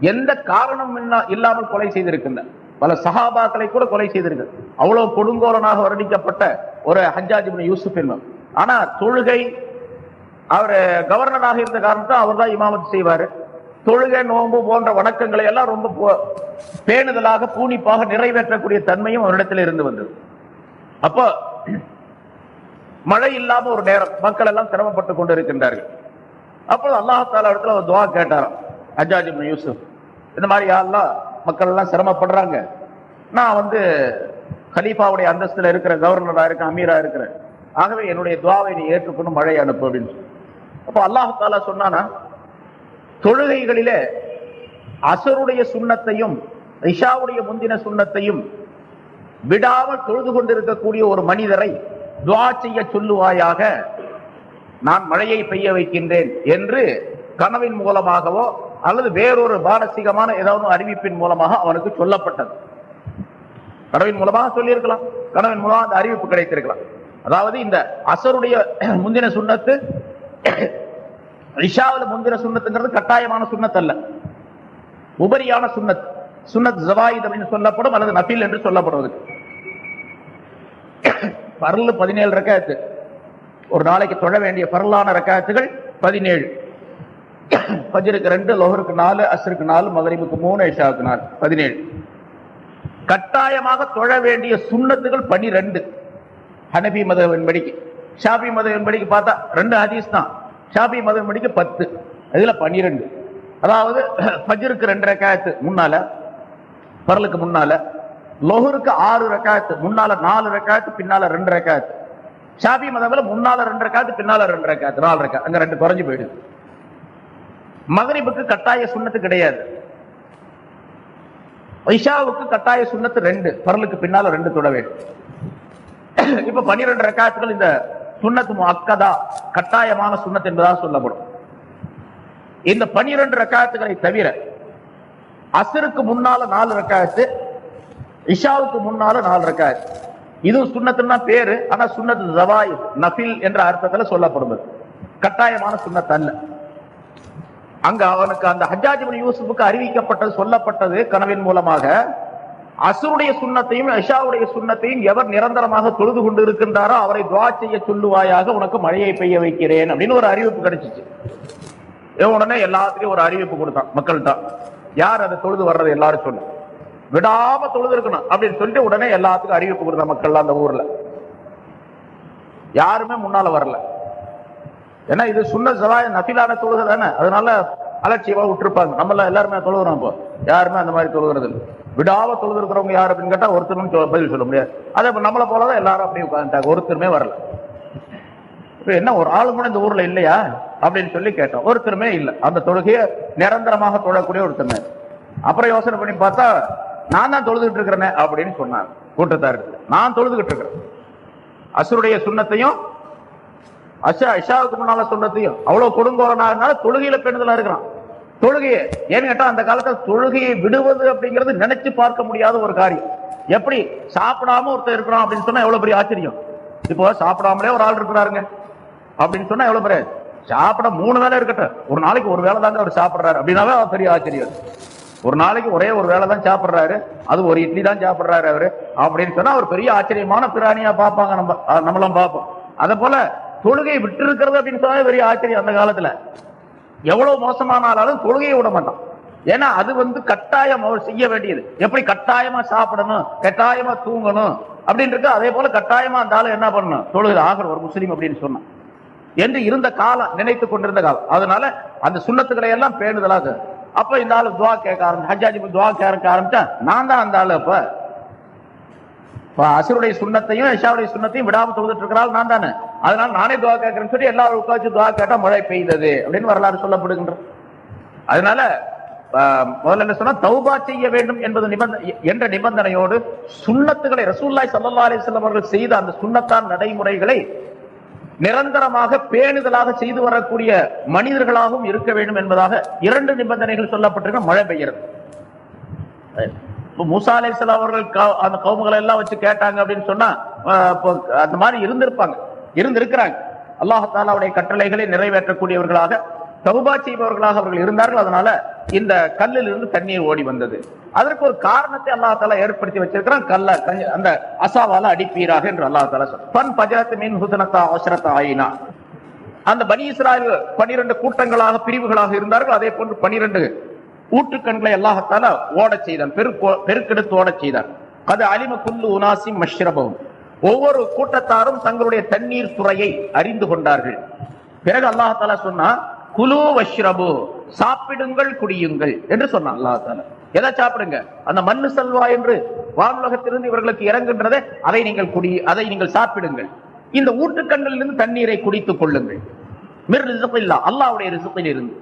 எந்த காரணம் இல்லாமல் கொலை செய்திருக்கின்றார் பல சஹாபாக்களை கூட கொலை செய்திருக்கிறார். அவ்வளவு கொடுங்கோலனாக வர்ணிக்கப்பட்ட ஒரு ஹஜ்ஜாஜ் யூசுப் என்பவர். ஆனா தொழுகை அவர் கவர்னராக இருந்த காரணத்தை அவர் தான் இமாமத்து செய்வாரு. தொழுகை நோன்பு போன்ற வணக்கங்களை எல்லாம் ரொம்ப போ- பேணுதலாக பூனிப்பாக நிறைவேற்றக்கூடிய தன்மையும் அவரிடத்தில் இருந்து வந்தது. அப்போ மழை இல்லாம ஒரு நேரம் மக்கள் எல்லாம் சிரமப்பட்டு கொண்டிருக்கின்றார்கள். அப்பொழுது அல்லாஹால இடத்துல ஒரு துவா கேட்டாராம். அஜாஜி யூசுப் இந்த மாதிரி யாரெல்லாம் மக்கள் எல்லாம் சிரமப்படுறாங்க? நான் வந்து ஹலீஃபாவுடைய அந்தஸ்துல இருக்கிற கவர்னரா இருக்கேன் அமீரா இருக்கிறேன். ஆகவே என்னுடைய துவாவை நீ ஏற்றுக்கொண்டு மழை அனுப்பு அப்படின்னு சொல்லி. அப்போ அல்லாஹாலா சொன்னானா தொழுகைகளிலே அசருடைய சுண்ணத்தையும் இஷாவுடைய முந்தின சுண்ணத்தையும் விடாமல் தொழுது கொண்டிருக்கக்கூடிய ஒரு மனிதரை துவா செய்ய சொல்லுவாயாக நான் மழையை பெய்ய வைக்கின்றேன் என்று கனவின் மூலமாகவோ அல்லது வேறொரு மானசீகமான ஏதாவது அறிவிப்பின் மூலமாக அவனுக்கு சொல்லப்பட்டது. கனவின் மூலமாக சொல்லியிருக்கலாம். கனவின் மூலமாக அந்த அறிவிப்பு கிடைத்திருக்கலாம். அதாவது இந்த அசருடைய முந்தின சுண்ணத்து ரிஷாவில் முந்தின சுண்ணத்துங்கிறது கட்டாயமான சுண்ணத் அல்ல. உபரியான சுண்ணத் சுன்னத் ஜவாயித் என்று சொல்லப்படும் அல்லது நபில் என்று சொல்லப்படுவது. பரல் பதினேழு ரக்காயத்து ஒரு நாளைக்கு தொழ வேண்டிய பரலான ரக்காயத்துகள் பதினேழு. பஜருக்கு ரெண்டு லோகருக்கு நாலு அசருக்கு நாலு மகரிபுக்கு மூணு ஐஷாவுக்கு நாலு. பதினேழு. கட்டாயமாக தொழ வேண்டிய சுண்ணத்துகள் பனிரெண்டு. ஹனபி மதவின்படிக்கு ஷாபி மதவின்படிக்கு பார்த்தா ரெண்டு ஹதீஸ் தான். ஷாபி மதவின்படிக்கு பத்து இதுல பன்னிரெண்டு. அதாவது ஃபஜ்ருக்கு ரெண்டு ரக்காயத்து முன்னால பரலுக்கு முன்னால லொஹருக்கு ஆறு ரக்காயத்து முன்னால நாலு ரக்காயத்து பின்னால ரெண்டு ரக்காயத்து. ஷாபி மதம்ல முன்னால ரெண்டு ரக்காயத்து பின்னால ரெண்டு ரக்காயத்து நாலு ரக்கா அங்க ரெண்டு குறைஞ்சு போயிடுது. மகரிபுக்கு கட்டாய சுண்ணத்து கிடையாது. ஐஷாவுக்கு கட்டாய சுண்ணத்து ரெண்டு பரலுக்கு பின்னால ரெண்டு தொட வேண்டும். இப்ப பன்னிரண்டு ரக்காயத்துகள் இந்த சுண்ணத்து அக்கதா கட்டாயமான சுண்ணத் என்பதாக சொல்லப்படும். இந்த பனிரெண்டு ரக்காயத்துகளை தவிர அசருக்கு முன்னால நாலு ரக்காயத்து இஷாவுக்கு முன்னால நாலு ரக்காயத்து இது சுண்ணத்துன்னா பேரு ஆனா சுண்ணத்து ஜவாய் நஃபில் என்ற அர்த்தத்துல சொல்லப்படுவது கட்டாயமான சுண்ணத் அல்ல. அங்க அவனுக்கு அந்த ஹஜாஜி இப்னு யூசுஃபுக்கு அறிவிக்கப்பட்டது சொல்லப்பட்டது கனவின் மூலமாக அசுருடைய சுண்ணத்தையும் அஷாவுடைய சுண்ணத்தையும் எவர் நிரந்தரமாக தொழுது கொண்டு இருக்கின்றாரோ அவரை துவா செய்ய சொல்லுவாயாக உனக்கு மழையை பெய்ய வைக்கிறேன் அப்படின்னு ஒரு அறிவிப்பு கிடைச்சிச்சு. உடனே எல்லாத்துலயும் ஒரு அறிவிப்பு கொடுத்தான் மக்கள்கிட்ட. யார் அதை தொழுது வர்றது எல்லாரும் சொல்லு. விடாம தொழுது இருக்கணும் அப்படின்னு சொல்லிட்டு உடனே எல்லாத்துக்கும் அறிவிப்பு கொடுத்த மக்கள் அந்த ஊர்ல. யாருமே முன்னால வரல. ஏன்னா இது சுண்ண சவாய நபிலான தொழுகை தானே. அதனால அலட்சியமா விட்டுருப்பாங்க. நம்மள எல்லாருமே தொழுகிறோம் இப்போ. யாருமே அந்த மாதிரி தொழுகிறது இல்லை. விடாம தொழுது இருக்கிறவங்க யார் அப்படின்னு கேட்டால் ஒருத்தரும் பதில் சொல்ல முடியாது. அதே இப்போ நம்மளை போலதான் எல்லாரும் அப்படியே உட்காந்துட்டாங்க ஒருத்தருமே வரல. இப்போ என்ன ஒரு ஆளு கூட இந்த ஊர்ல இல்லையா? அப்படின்னு சொல்லி கேட்டோம். ஒருத்தருமே இல்லை. அந்த தொழுகையை நிரந்தரமாக தொழக்கூடிய ஒருத்தருமே. அப்புறம் யோசனை பண்ணி பார்த்தா நான் தான் தொழுதுகிட்டு இருக்கிறேனே அப்படின்னு சொன்னாங்க. கூட்டத்தார் நான் தொழுதுகிட்டு இருக்கிறேன். அசுருடைய சுண்ணத்தையும் அஷா இஷாவுக்கு முன்னால சொன்னதையும் அவ்வளவு கொடுங்கோரனாக இருந்தாலும் தொழுகையில பெண்களா இருக்கிறான். தொழுகையை. ஏன்னு கேட்டா அந்த காலத்துல தொழுகையை விடுவது அப்படிங்கிறது நினைச்சு பார்க்க முடியாத ஒரு காரியம். எப்படி? சாப்பிடாம ஒருத்தர் இருக்கிறோம் அப்படின்னு சொன்னா எவ்வளவு பெரிய ஆச்சரியம். இப்போ சாப்பிடாமலே ஒரு ஆள் இருக்கிறாருங்க. அப்படின்னு சொன்னா எவ்வளவு பெரிய சாப்பிட மூணு வேளை இருக்கட்டும். ஒரு நாளைக்கு ஒரு வேலை தாங்க அவர் சாப்பிடுறாரு. அப்படின்னாவே அவர் பெரிய ஆச்சரியம். ஒரு நாளைக்கு ஒரே ஒரு வேளை தான் சாப்பிடுறாரு. அது ஒரு இட்லி தான் சாப்பிடுறாரு அவரு. அப்படின்னு சொன்னா அவர் பெரிய ஆச்சரியமான பிராணியா பார்ப்பாங்க நம்ம நம்மளாம் நம்மளும் பார்ப்போம். அதே போல தொழுகை விட்டு இருக்கிறது அப்படின்னு சொன்னா பெரிய ஆச்சரியம் அந்த காலத்துல. எவ்வளவு மோசமானாலும் தொழுகையை விட மாட்டான். ஏன்னா அது வந்து கட்டாயம் அவர் செய்ய வேண்டியது. எப்படி கட்டாயமா சாப்பிடணும் கட்டாயமா தூங்கணும் அப்படின்னு இருக்கு அதே போல கட்டாயமா அந்த என்ன பண்ணணும்? தொழுகை ஆகிற ஒரு முஸ்லீம் அப்படின்னு சொன்னான். என்று இருந்த காலம் நினைத்து கொண்டிருந்த காலம். அதனால அந்த சுண்ணத்துக்களை எல்லாம் பேணுதலாக. அப்ப இந்த ஆளு துவா கேட்க ஆரம்பிச்சு ஹஜாஜி துவா கேட்க ஆரம்பிச்சா நான் தான் அந்த ஆளு அப்ப. அசுருடைய சுண்ணத்தையும் இஷாவுடைய சுண்ணத்தையும் விடாம தொழுதுட்டு இருக்கிறாள் நான் தானே. அதனால நானே துவா கேட்கிறேன்னு சொல்லி எல்லாரும் உட்காந்து துவா கேட்டா மழை பெய்தது அப்படின்னு வரலாறு சொல்லப்படுகின்ற அதனால முதல்ல என்ன சொன்னா தௌபா செய்ய வேண்டும் என்பது நிபந்தனை என்ற நிபந்தனையோடு சுண்ணத்துகளை ரசூல்லாய் சல்லா அலிஸ்லாம் அவர்கள் செய்த அந்த சுண்ணத்தான் நடைமுறைகளை நிரந்தரமாக பேணுதலாக செய்து வரக்கூடிய மனிதர்களாகவும் இருக்க வேண்டும் என்பதாக இரண்டு நிபந்தனைகள் சொல்லப்பட்டிருக்க மழை பெய்யறது. மூசா அலைஹிஸ்ஸலாம் அவர்கள் க- அந்த கவுமுகளை எல்லாம் வச்சு கேட்டாங்க அப்படின்னு சொன்னா இப்போ அந்த மாதிரி இருந்திருப்பாங்க. இருந்திருக்கிறாங்க. அல்லாஹாலாவுடைய கட்டளைகளை நிறைவேற்றக்கூடியவர்களாக தௌபா செய்பவர்களாக அவர்கள் இருந்தார்கள். அதனால இந்த கல்லில் இருந்து தண்ணீர் ஓடி வந்தது. அதற்கு ஒரு காரணத்தை அல்லாஹாலா ஏற்படுத்தி வச்சிருக்கிறான். கல்ல அந்த அசாவால அடிப்பீராக என்று அல்லாஹாலா சொல்றான் பன் பஜரத்து மீன் ஹுசனத்தா அவசரத்தா ஆயினா அந்த பனி இஸ்ராயல் பனிரெண்டு கூட்டங்களாக பிரிவுகளாக இருந்தார்கள். அதே போன்று பனிரெண்டு ஊற்றுக்கண்களை அல்லாஹத்தால ஓடச் செய்தான் பெருக்கோ பெருக்கெடுத்து ஓடச் செய்தான் அது அலிம குல்லு உனாசி மஷ்ரபவும் ஒவ்வொரு கூட்டத்தாரும் தங்களுடைய தண்ணீர் துறையை அறிந்து கொண்டார்கள். பிறகு அல்லாஹால சொன்னா குலு வஷ்ரபு சாப்பிடுங்கள் குடியுங்கள் என்று சொன்னான் அல்லாஹ் எதை சாப்பிடுங்க? அந்த மண்ணு செல்வா என்று வானுலகத்திலிருந்து இவர்களுக்கு இறங்குன்றதை அதை நீங்கள் குடி அதை நீங்கள் சாப்பிடுங்கள். இந்த ஊற்றுக்கண்ணிலிருந்து தண்ணீரை குடித்துக் கொள்ளுங்கள். மிர் ரிசப்பில்லா அல்லாவுடைய ரிசப்பில் இருந்து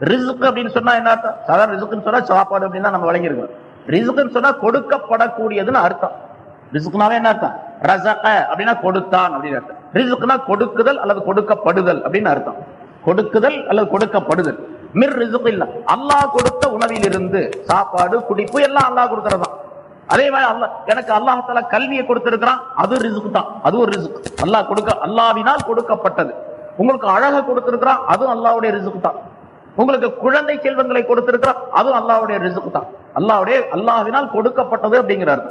ரிசுக்கு அப்படின்னு சொன்னா என்ன அர்த்தம்? சாதாரண ரிசுக்குன்னு சொன்னா சாப்பாடு அப்படின்னு தான் நம்ம வழங்கியிருக்கோம். ரிசுக்குன்னு சொன்னா கொடுக்கப்படக்கூடியதுன்னு அர்த்தம். ரிசுக்குனாவே என்ன அர்த்தம்? ரசக அப்படின்னா கொடுத்தான் அப்படின்னு அர்த்தம். ரிசுக்குனா கொடுக்குதல் அல்லது கொடுக்கப்படுதல் அப்படின்னு அர்த்தம். கொடுக்குதல் அல்லது கொடுக்கப்படுதல். மிர் ரிசுக்கு இல்ல. அல்லாஹ் கொடுத்த உணவில் சாப்பாடு குடிப்பு எல்லாம் அல்லாஹ் கொடுக்கறதுதான் அதே மாதிரி அல்லாஹ் எனக்கு அல்லாஹால கல்வியை கொடுத்திருக்கிறான். அது ரிசுக்கு தான். அது ஒரு ரிசுக்கு அல்லாஹ் கொடுக்க அல்லாவினால் கொடுக்கப்பட்டது. உங்களுக்கு அழக கொடுத்திருக்கிறான். அதுவும் அல்லாவுடைய ரிசுக்கு தான். உங்களுக்கு குழந்தை செல்வங்களை கொடுத்திருக்கிறார் அதுவும் அல்லாவுடைய ரிசுக்கு தான். அல்லாவுடைய அல்லாவினால் கொடுக்கப்பட்டது அப்படிங்கிறார்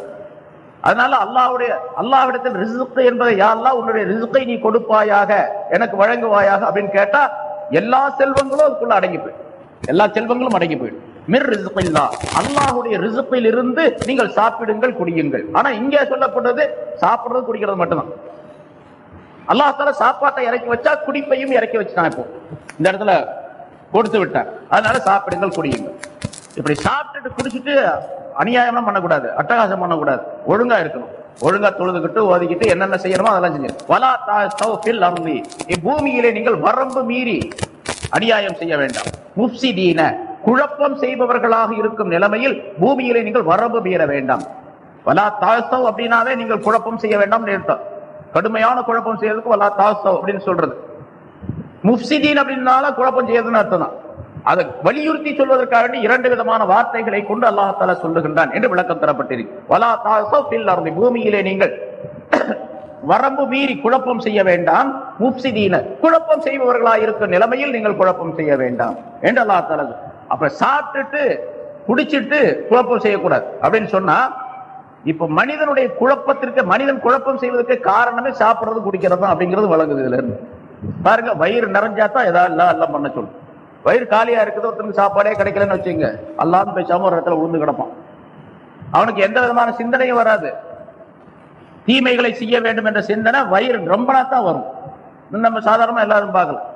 அதனால அல்லாஹ்வுடைய அல்லாஹ்விடத்தில் ரிசுக்கு என்பதை யா அல்லாஹ் உன்னுடைய ரிசுக்கை நீ கொடுப்பாயாக எனக்கு வழங்குவாயாக அப்படின்னு கேட்டா எல்லா செல்வங்களும் அதுக்குள்ள அடங்கி போயிடும். எல்லா செல்வங்களும் அடங்கி போயிடும். மிர் ரிசுக்கில்லா. அல்லாஹ்வுடைய ரிசுக்கில் இருந்து நீங்கள் சாப்பிடுங்கள் குடியுங்கள். ஆனா இங்கே சொல்லப்பட்டது சாப்பிடுறது குடிக்கிறது மட்டும்தான். அல்லாஹ் சாப்பாட்டை இறக்கி வச்சா குடிப்பையும் இறக்கி வச்சுட்டான் இப்போ. இந்த இடத்துல கொடுத்து விட்டார் அதனால சாப்பிடுங்கள் குடியுங்கள். இப்படி சாப்பிட்டுட்டு குடிச்சிட்டு அநியாயம்லாம் பண்ணக்கூடாது அட்டகாசம் பண்ணக்கூடாது. ஒழுங்கா இருக்கணும். ஒழுங்கா தொழுதுகிட்டு ஓதிக்கிட்டு என்னென்ன செய்யணுமோ அதெல்லாம் செஞ்சு வலா தாஸ்தவ் ஃபில் இப்பூமியிலே நீங்கள் வரம்பு மீறி அநியாயம் செய்ய வேண்டாம். முஃப்சிதீன குழப்பம் செய்பவர்களாக இருக்கும் நிலைமையில் பூமியிலே நீங்கள் வரம்பு மீற வேண்டாம். வலா தாஸ்தவ் அப்படின்னாவே நீங்கள் குழப்பம் செய்ய வேண்டாம் கடுமையான குழப்பம் செய்யறதுக்கு வலா தாஸ்தவ் அப்படின்னு சொல்றது. முஃப்சிதீன் அப்படின்னால குழப்பம் செய்யறதுன்னு அர்த்தம் தான் அதை வலியுறுத்தி சொல்வதற்காக இரண்டு விதமான வார்த்தைகளை கொண்டு அல்லாஹால சொல்லுகின்றான் என்று விளக்கம் தரப்பட்டிருக்கு. பூமியிலே நீங்கள் வரம்பு மீறி குழப்பம் செய்ய வேண்டாம். முப்சிதீன குழப்பம் செய்பவர்களாக இருக்கும் நிலைமையில் நீங்கள் குழப்பம் செய்ய வேண்டாம் என்று அல்லாஹ் தாலா அப்ப சாப்பிட்டுட்டு குடிச்சிட்டு குழப்பம் செய்யக்கூடாது. அப்படின்னு சொன்னா இப்ப மனிதனுடைய குழப்பத்திற்கு மனிதன் குழப்பம் செய்வதற்கு காரணமே சாப்பிடுறது குடிக்கிறது தான் அப்படிங்கிறது வழங்குது இதுல இருந்து. பாருங்க வயிறு நிறைஞ்சாதான் ஏதாவது எல்லாம் எல்லாம் பண்ண சொல்லு வயிறு காலியா இருக்குது ஒருத்தனுக்கு சாப்பாடே கிடைக்கலன்னு வச்சுங்க அல்லான்னு பேசாம ஒரு இடத்துல உழுந்து கிடப்பான். அவனுக்கு எந்த விதமான சிந்தனையும் வராது. தீமைகளை செய்ய வேண்டும் என்ற சிந்தனை வயிறு ரொம்பனா தான் வரும். இன்னும் நம்ம சாதாரணமா எல்லாரும் பார்க்கலாம்.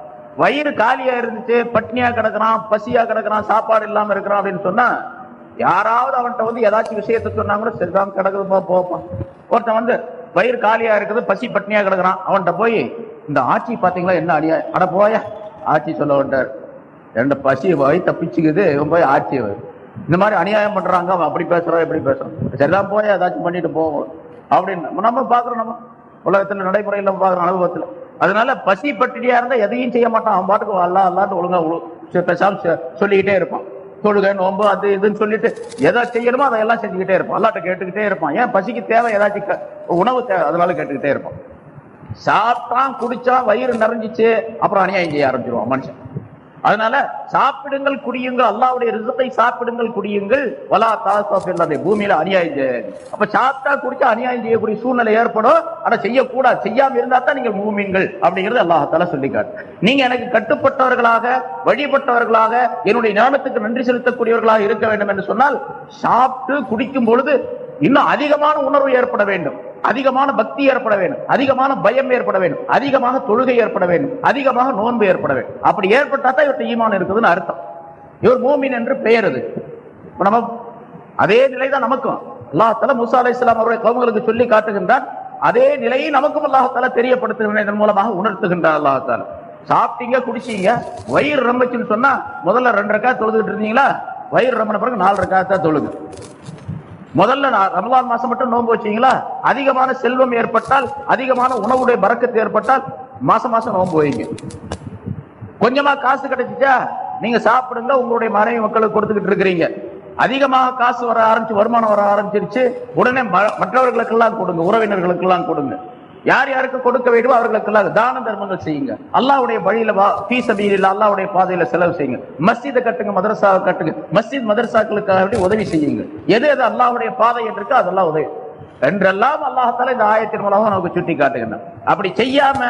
வயிறு காலியா இருந்துச்சு பட்னியா கிடக்குறான் பசியா கிடக்குறான் சாப்பாடு இல்லாம இருக்கிறான் அப்படின்னு சொன்னா யாராவது அவன்கிட்ட வந்து ஏதாச்சும் விஷயத்த சொன்னா கூட சரிதான் கிடக்குதுப்பா போப்பான் ஒருத்தன் வந்து வயிறு காலியா இருக்குது பசி பட்னியா கிடக்குறான். அவன்கிட்ட போய் இந்த ஆட்சி பார்த்தீங்களா என்ன அடியா? அட போய. ஆட்சி சொல்ல வேண்டார் ரெண்டு பசி போய் தப்பிச்சுக்குது இவன் போய் ஆட்சி இந்த மாதிரி அநியாயம் பண்றாங்க அவன் அப்படி பேசுறான் எப்படி பேசுறான் சரிதான் போய் ஏதாச்சும் பண்ணிட்டு போவோம். அப்படின்னு. நம்ம பாக்குறோம் நம்ம. உலகத்துல நடைமுறையில பாக்குறோம் அனுபவத்துல. அதனால பசி பட்டினியா இருந்தா எதையும் செய்ய மாட்டான். அவன் பாட்டுக்கு அல்லா அல்லான்னு ஒழுங்கா பேசாம சொல்லிக்கிட்டே இருப்பான். தொழுகை நோம்பு அது இதுன்னு சொல்லிட்டு எதை செய்யணுமோ அதையெல்லாம் செஞ்சுக்கிட்டே இருப்பான். அல்லாட்ட கேட்டுக்கிட்டே இருப்பான். ஏன் பசிக்கு தேவை? ஏதாச்சும் உணவு தேவை அதனால கேட்டுக்கிட்டே இருப்பான். சாப்பிட்டான் குடிச்சான் வயிறு நிறைஞ்சிச்சு அப்புறம் அநியாயம் செய்ய ஆரம்பிச்சிருவான் மனுஷன். அதனால சாப்பிடுங்கள் குடியுங்கள் அல்லாவுடைய ரிசத்தை சாப்பிடுங்கள் குடியுங்கள். வலா தாசை பூமியில அநியாயம் செய்யாது அப்ப சாப்பிட்டா குடிச்சா அநியாயம் செய்யக்கூடிய சூழ்நிலை ஏற்படும். ஆனா செய்யக்கூடாது செய்யாம இருந்தா தான் நீங்க மூமிங்கள் அப்படிங்கிறது அல்லாஹால சொல்லிக்காட்டு நீங்க எனக்கு கட்டுப்பட்டவர்களாக வழிபட்டவர்களாக என்னுடைய ஞானத்துக்கு நன்றி செலுத்தக்கூடியவர்களாக இருக்க வேண்டும் என்று சொன்னால் சாப்பிட்டு குடிக்கும் பொழுது இன்னும் அதிகமான உணர்வு ஏற்பட வேண்டும். அதிகமான பக்தி ஏற்பட வேண்டும். அதிகமான பயம் ஏற்பட வேண்டும். அதிகமாக தொழுகை ஏற்பட வேண்டும். அதிகமாக நோன்பு ஏற்பட வேண்டும். அப்படி ஏற்பட்டா தான் இவர்கிட்ட ஈமான் இருக்குதுன்னு அர்த்தம். இவர் மோமின் என்று பெயர் அது. நம்ம அதே நிலை தான் நமக்கும். அல்லாஹால முசா அலி இஸ்லாம் அவருடைய கவுங்களுக்கு சொல்லி காட்டுகின்றான். அதே நிலையை நமக்கும் அல்லாஹால தெரியப்படுத்துகின்ற இதன் மூலமாக உணர்த்துகின்றார் அல்லாஹால சாப்பிட்டீங்க குடிச்சீங்க வயிறு ரம்பச்சுன்னு சொன்னா முதல்ல ரெண்டு ரக்கா தொழுதுகிட்டு இருந்தீங்களா? வயிறு ரம்பின பிறகு நாலு ரக்கா தான் தொழுது முதல்ல நான் ரமலான் மாசம் மட்டும் நோன்பு வச்சீங்களா? அதிகமான செல்வம் ஏற்பட்டால் அதிகமான உணவுடைய பறக்கத்து ஏற்பட்டால் மாசம் மாசம் நோன்பு வைங்க. கொஞ்சமா காசு கிடைச்சிச்சா நீங்க சாப்பிடுங்க உங்களுடைய மனைவி மக்களுக்கு கொடுத்துக்கிட்டு இருக்கிறீங்க. அதிகமாக காசு வர ஆரம்பிச்சு வருமானம் வர ஆரம்பிச்சிருச்சு உடனே ம- மற்றவர்களுக்கெல்லாம் கொடுங்க உறவினர்களுக்கெல்லாம் கொடுங்க. யார் யாருக்கு கொடுக்க வேண்டுமோ அவர்களுக்கெல்லாம் தான தர்மங்கள் செய்யுங்க. அல்லாவுடைய வழியில வா ஃபீசபீலில் அல்லாவுடைய பாதையில செலவு செய்யுங்க. மஸ்ஜிதை கட்டுங்க மதரசாவை கட்டுங்க. மஸ்ஜித் மதரசாக்களுக்காக உதவி செய்யுங்க. எது எது அல்லாவுடைய பாதை என்று அதெல்லாம் உதவி. என்றெல்லாம் அல்லாஹால இந்த ஆயத்தின் மூலமாக நமக்கு சுட்டி காட்டுகின்றான். அப்படி செய்யாம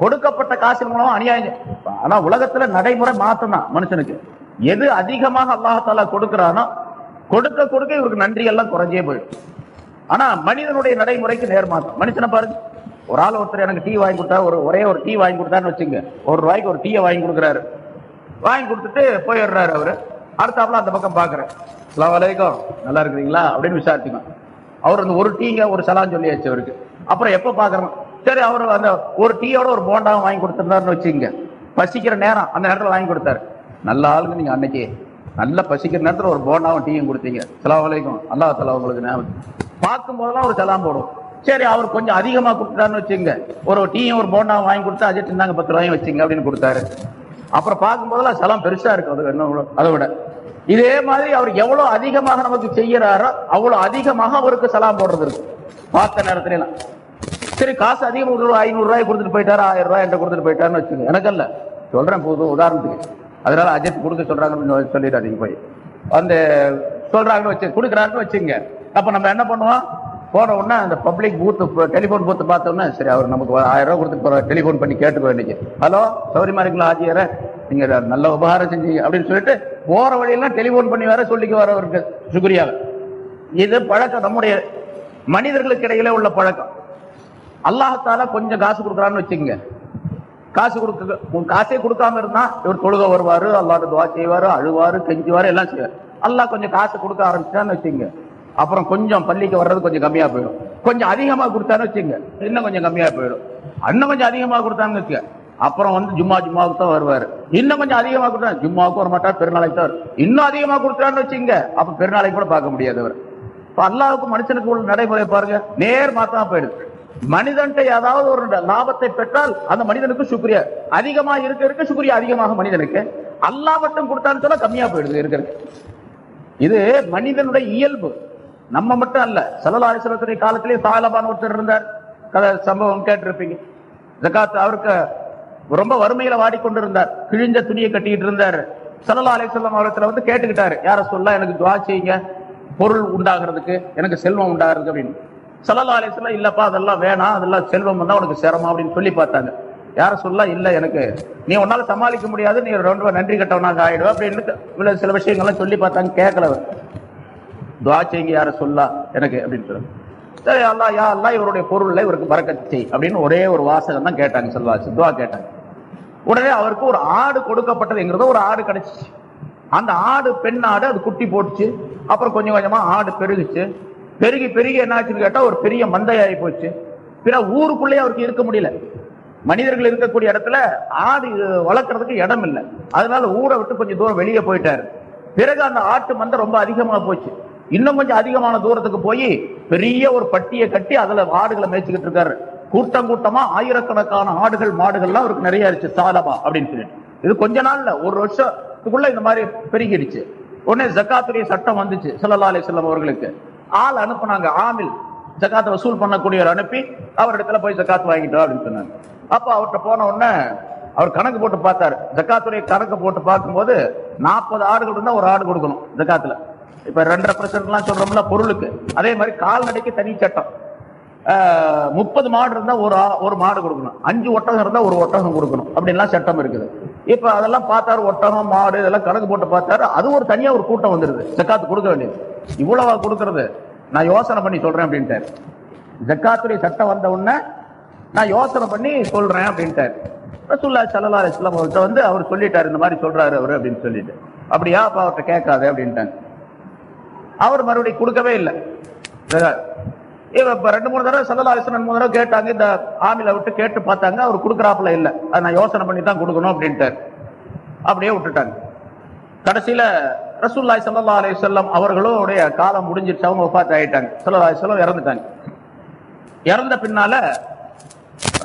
கொடுக்கப்பட்ட காசின் மூலமா அநியாயம் ஆனா உலகத்துல நடைமுறை மாற்றம் தான் மனுஷனுக்கு. எது அதிகமாக அல்லாஹால கொடுக்கிறானோ கொடுக்க கொடுக்க இவருக்கு நன்றி எல்லாம் குறைஞ்சே போயிடும். ஆனா மனிதனுடைய நடைமுறைக்கு நேர்மாற்றம். மனுஷனை பாருங்க. ஒரு ஆள் ஒருத்தர் எனக்கு டீ வாங்கி கொடுத்தா ஒரு ஒரே ஒரு டீ வாங்கி கொடுத்தான்னு வச்சுங்க ஒரு ரூபாய்க்கு ஒரு டீயை வாங்கி கொடுக்குறாரு. வாங்கி கொடுத்துட்டு போயிடுறாரு அவரு. அடுத்தாப்புல அந்த பக்கம் பார்க்குறேன் அஸ்ஸலாமு வலைக்கும் நல்லா இருக்கிறீங்களா? அப்படின்னு விசாரிச்சுக்கணும் அவர் அந்த ஒரு டீங்க ஒரு சலான் சொல்லியாச்சு அவருக்கு. அப்புறம் எப்போ பார்க்குறோம் சரி அவர் அந்த ஒரு டீயோட ஒரு போண்டாவும் வாங்கி கொடுத்துருந்தாருன்னு வச்சுங்க பசிக்கிற நேரம் அந்த நேரத்தில் வாங்கி கொடுத்தாரு. நல்ல ஆளுங்க நீங்கள் அன்னைக்கு. நல்ல பசிக்கிற நேரத்தில் ஒரு போண்டாவும் டீயும் கொடுத்தீங்க. சலாம் வலைக்கும் அல்லா தலா உங்களுக்கு ஞாபகம் பார்க்கும் போதெல்லாம் ஒரு சலாம் போடும். சரி அவர் கொஞ்சம் அதிகமாக கொடுத்தாருன்னு வச்சுங்க ஒரு டீயும் ஒரு போண்டாவும் வாங்கி கொடுத்து அஜெட் இருந்தாங்க பத்து ரூபாயும் வச்சுங்க அப்படின்னு கொடுத்தாரு. அப்புறம் பார்க்கும் போதெல்லாம் பெருசாக இருக்கும் அது என்ன அதை விட. இதே மாதிரி அவர் எவ்வளோ அதிகமாக நமக்கு செய்யறாரோ அவ்வளோ அதிகமாக அவருக்கு செலாம் போடுறது இருக்கு பார்த்த நேரத்துல சரி காசு அதிகம் ஒரு ஐநூறு ரூபாய் கொடுத்துட்டு போயிட்டாரு ஆயிரம் ரூபாய் என்கிட்ட கொடுத்துட்டு போயிட்டாருன்னு வச்சுங்க எனக்கு இல்லை. சொல்றேன் புது உதாரணத்துக்கு. அதனால அஜித் கொடுக்க சொல்றாங்கன்னு சொல்லிடாதீங்க போய். அந்த சொல்றாங்கன்னு வச்சு கொடுக்குறாருன்னு வச்சுங்க அப்ப நம்ம என்ன பண்ணுவோம்? போன உடனே அந்த பப்ளிக் பூத்து டெலிஃபோன் பூத்து பார்த்தோன்னே சரி அவர் நமக்கு ஒரு ஆயிரம் ரூபா கொடுத்து போகிற டெலிஃபோன் பண்ணி கேட்டுக்கோ இன்னைக்கு. ஹலோ சௌரியமா இருக்குங்களா ஆஜியரை? நீங்கள் நல்ல உபகாரம் செஞ்சீங்க அப்படின்னு சொல்லிட்டு போகிற வழியெல்லாம் டெலிஃபோன் பண்ணி வேற சொல்லிக்க வரவருக்கு சுக்ரியாவை இது பழக்கம் நம்முடைய மனிதர்களுக்கு இடையில உள்ள பழக்கம். அல்லாஹால கொஞ்சம் காசு கொடுக்குறான்னு வச்சுக்கோங்க. காசு கொடுக்க உன் காசே கொடுக்காம இருந்தா இவர் தொழுக வருவாரு அல்லாட்டு துவா செய்வாரு அழுவாரு கெஞ்சுவாரு எல்லாம் செய்வார். அல்லாஹ் கொஞ்சம் காசு கொடுக்க ஆரம்பிச்சான்னு வச்சுங்க அப்புறம் கொஞ்சம் பள்ளிக்கு வர்றது கொஞ்சம் கம்மியா போயிடும். கொஞ்சம் அதிகமாக கொடுத்தான்னு வச்சுங்க இன்னும் கொஞ்சம் கம்மியா போயிடும். இன்னும் கொஞ்சம் அதிகமா கொடுத்தான்னு வச்சுக்க அப்புறம் வந்து ஜும்மா ஜும்மாவுக்கு தான் வருவார். இன்னும் கொஞ்சம் அதிகமா கொடுத்தா ஜும்மாவுக்கு வர மாட்டார் பெருநாளைக்கு தான் வரும். இன்னும் அதிகமா கொடுத்தான்னு வச்சுங்க அப்போ பெருநாளைக்கு கூட பார்க்க முடியாது அவர். இப்போ அல்லாவுக்கும் மனுஷனுக்கு உள்ள நடைமுறை பாருங்க. நேர் மாத்தமா போயிடுது. மனிதன்ட்ட ஏதாவது ஒரு லாபத்தை பெற்றால் அந்த மனிதனுக்கு சுக்ரியா. அதிகமா இருக்க இருக்க சுக்ரியா அதிகமாக மனிதனுக்கு. அல்லா மட்டும் கொடுத்தான்னு சொன்னா கம்மியா போயிடுது இருக்கிறது இது மனிதனுடைய இயல்பு. நம்ம மட்டும் அல்ல சலலாரிசனத்துடைய காலத்திலே சாலபான் ஒருத்தர் இருந்தார். கதை சம்பவம் கேட்டிருப்பீங்க. ஜகாத் அவருக்கு ரொம்ப வறுமையில வாடிக்கொண்டிருந்தார். கிழிஞ்ச துணியை கட்டிக்கிட்டு இருந்தார். சல்லா அலிசல்லாம் அவரத்துல வந்து கேட்டுக்கிட்டாரு. யார சொல்ல எனக்கு துவா செய்யுங்க. பொருள் உண்டாகிறதுக்கு எனக்கு செல்வம் உண்டாகிறதுக்கு அப்படின்னு. சல்லா அலிசல்லாம் இல்லப்பா அதெல்லாம் வேணாம். அதெல்லாம் செல்வம் வந்தா உனக்கு சிரமம் அப்படின்னு சொல்லி பார்த்தாங்க. யார சொல்ல இல்ல எனக்கு. நீ உன்னால சமாளிக்க முடியாது. நீ ரொம்ப நன்றி கட்டவனாக ஆயிடுவா அப்படின்னு சில விஷயங்கள்லாம் சொல்லி பார்த்தாங்க கேட்கல துவா செய்யுங்க யார சொல்லா? எனக்கு அப்படின்னு சொல்லுங்க சரி அல்லா யா அல்லா இவருடைய பொருள்ல இவருக்கு பறக்கத்து செய் அப்படின்னு ஒரே ஒரு வாசகம் தான் கேட்டாங்க செல்வாச்சு துவா கேட்டாங்க. உடனே அவருக்கு ஒரு ஆடு கொடுக்கப்பட்டதுங்கிறத ஒரு ஆடு கிடைச்சிச்சு. அந்த ஆடு பெண் ஆடு அது குட்டி போட்டுச்சு. அப்புறம் கொஞ்சம் கொஞ்சமா ஆடு பெருகுச்சு. பெருகி பெருகி என்னாச்சுன்னு கேட்டா ஒரு பெரிய மந்தையாகி போச்சு. பிற ஊருக்குள்ளேயே அவருக்கு இருக்க முடியல. மனிதர்கள் இருக்கக்கூடிய இடத்துல ஆடு வளர்க்கறதுக்கு இடம் இல்லை அதனால ஊரை விட்டு கொஞ்சம் தூரம் வெளியே போயிட்டாரு. பிறகு அந்த ஆட்டு மந்தை ரொம்ப அதிகமா போச்சு. இன்னும் கொஞ்சம் அதிகமான தூரத்துக்கு போய் பெரிய ஒரு பட்டியை கட்டி அதுல ஆடுகளை மேய்ச்சிக்கிட்டு இருக்காரு. கூட்டம் கூட்டமா ஆயிரக்கணக்கான ஆடுகள் மாடுகள்லாம் அவருக்கு நிறைய இருந்துச்சு. சாலமா அப்படின்னு சொல்லிட்டு. இது கொஞ்ச நாள்ல ஒரு வருஷத்துக்குள்ள இந்த மாதிரி பெருகிடுச்சு. உடனே ஜக்காத்துடைய சட்டம் வந்துச்சு ஸல்லல்லாஹு அலைஹி அவர்களுக்கு. ஆள் அனுப்புனாங்க ஆமில். ஜக்காத்தை வசூல் பண்ணக்கூடியவர் அனுப்பி அவர் இடத்துல போய் ஜக்காத் வாங்கிட்டோம் அப்படின்னு சொன்னாங்க. அப்ப அவர்கிட்ட போன உடனே அவர் கணக்கு போட்டு பார்த்தாரு. ஜக்காத்துடைய கணக்கு போட்டு பார்க்கும்போது நாற்பது ஆடுகள் இருந்தா ஒரு ஆடு கொடுக்கணும் ஜக்காத்துல. இப்ப ரெண்டரை பர்சன்ட்லாம் சொல்றோம்ல பொருளுக்கு. அதே மாதிரி கால்நடைக்கு தனி சட்டம். முப்பது மாடு இருந்தா ஒரு ஒரு மாடு கொடுக்கணும். அஞ்சு ஒட்டகம் இருந்தா ஒரு ஒட்டகம் கொடுக்கணும். அப்படின்லாம் சட்டம் இருக்குது. இப்ப அதெல்லாம் பார்த்தாரு ஒட்டகம் மாடு இதெல்லாம் கணக்கு போட்டு பார்த்தாரு. அது ஒரு தனியா ஒரு கூட்டம் வந்துருது. ஜக்காத்து கொடுக்க வேண்டியது. இவ்வளவா கொடுக்கறது. நான் யோசனை பண்ணி சொல்றேன் அப்படின்ட்டாரு. ஜக்காத்துடைய சட்டம் வந்த உடனே நான் யோசனை பண்ணி சொல்றேன் அப்படின்ட்டாரு. ரசூல்லா சல்லா அலிஸ்லாம் அவர்கிட்ட வந்து அவர் சொல்லிட்டாரு இந்த மாதிரி சொல்றாரு அவரு அப்படின்னு சொல்லிட்டு. அப்படியா அப்ப அவர்கிட்ட கேட்காது அப்படின்ட்டாங்க. அவர் மறுபடியும் கொடுக்கவே இல்லை. இப்ப ரெண்டு மூணு தடவை சல்லா அலிஸ்லாம் மூணு தடவை கேட்டாங்க. இந்த ஆமில விட்டு கேட்டு பார்த்தாங்க. அவர் கொடுக்குறாப்புல இல்ல. அதை நான் யோசனை பண்ணி தான் கொடுக்கணும் அப்படின்ட்டு அப்படியே விட்டுட்டாங்க. கடைசியில ரசூல்லாய் சல்லா அலி சொல்லம் அவர்களுடைய காலம் முடிஞ்சிருச்சு. அவங்க ஒப்பாத்து ஆயிட்டாங்க. சல்லா அலி சொல்லம் இறந்துட்டாங்க. இறந்த பின்னால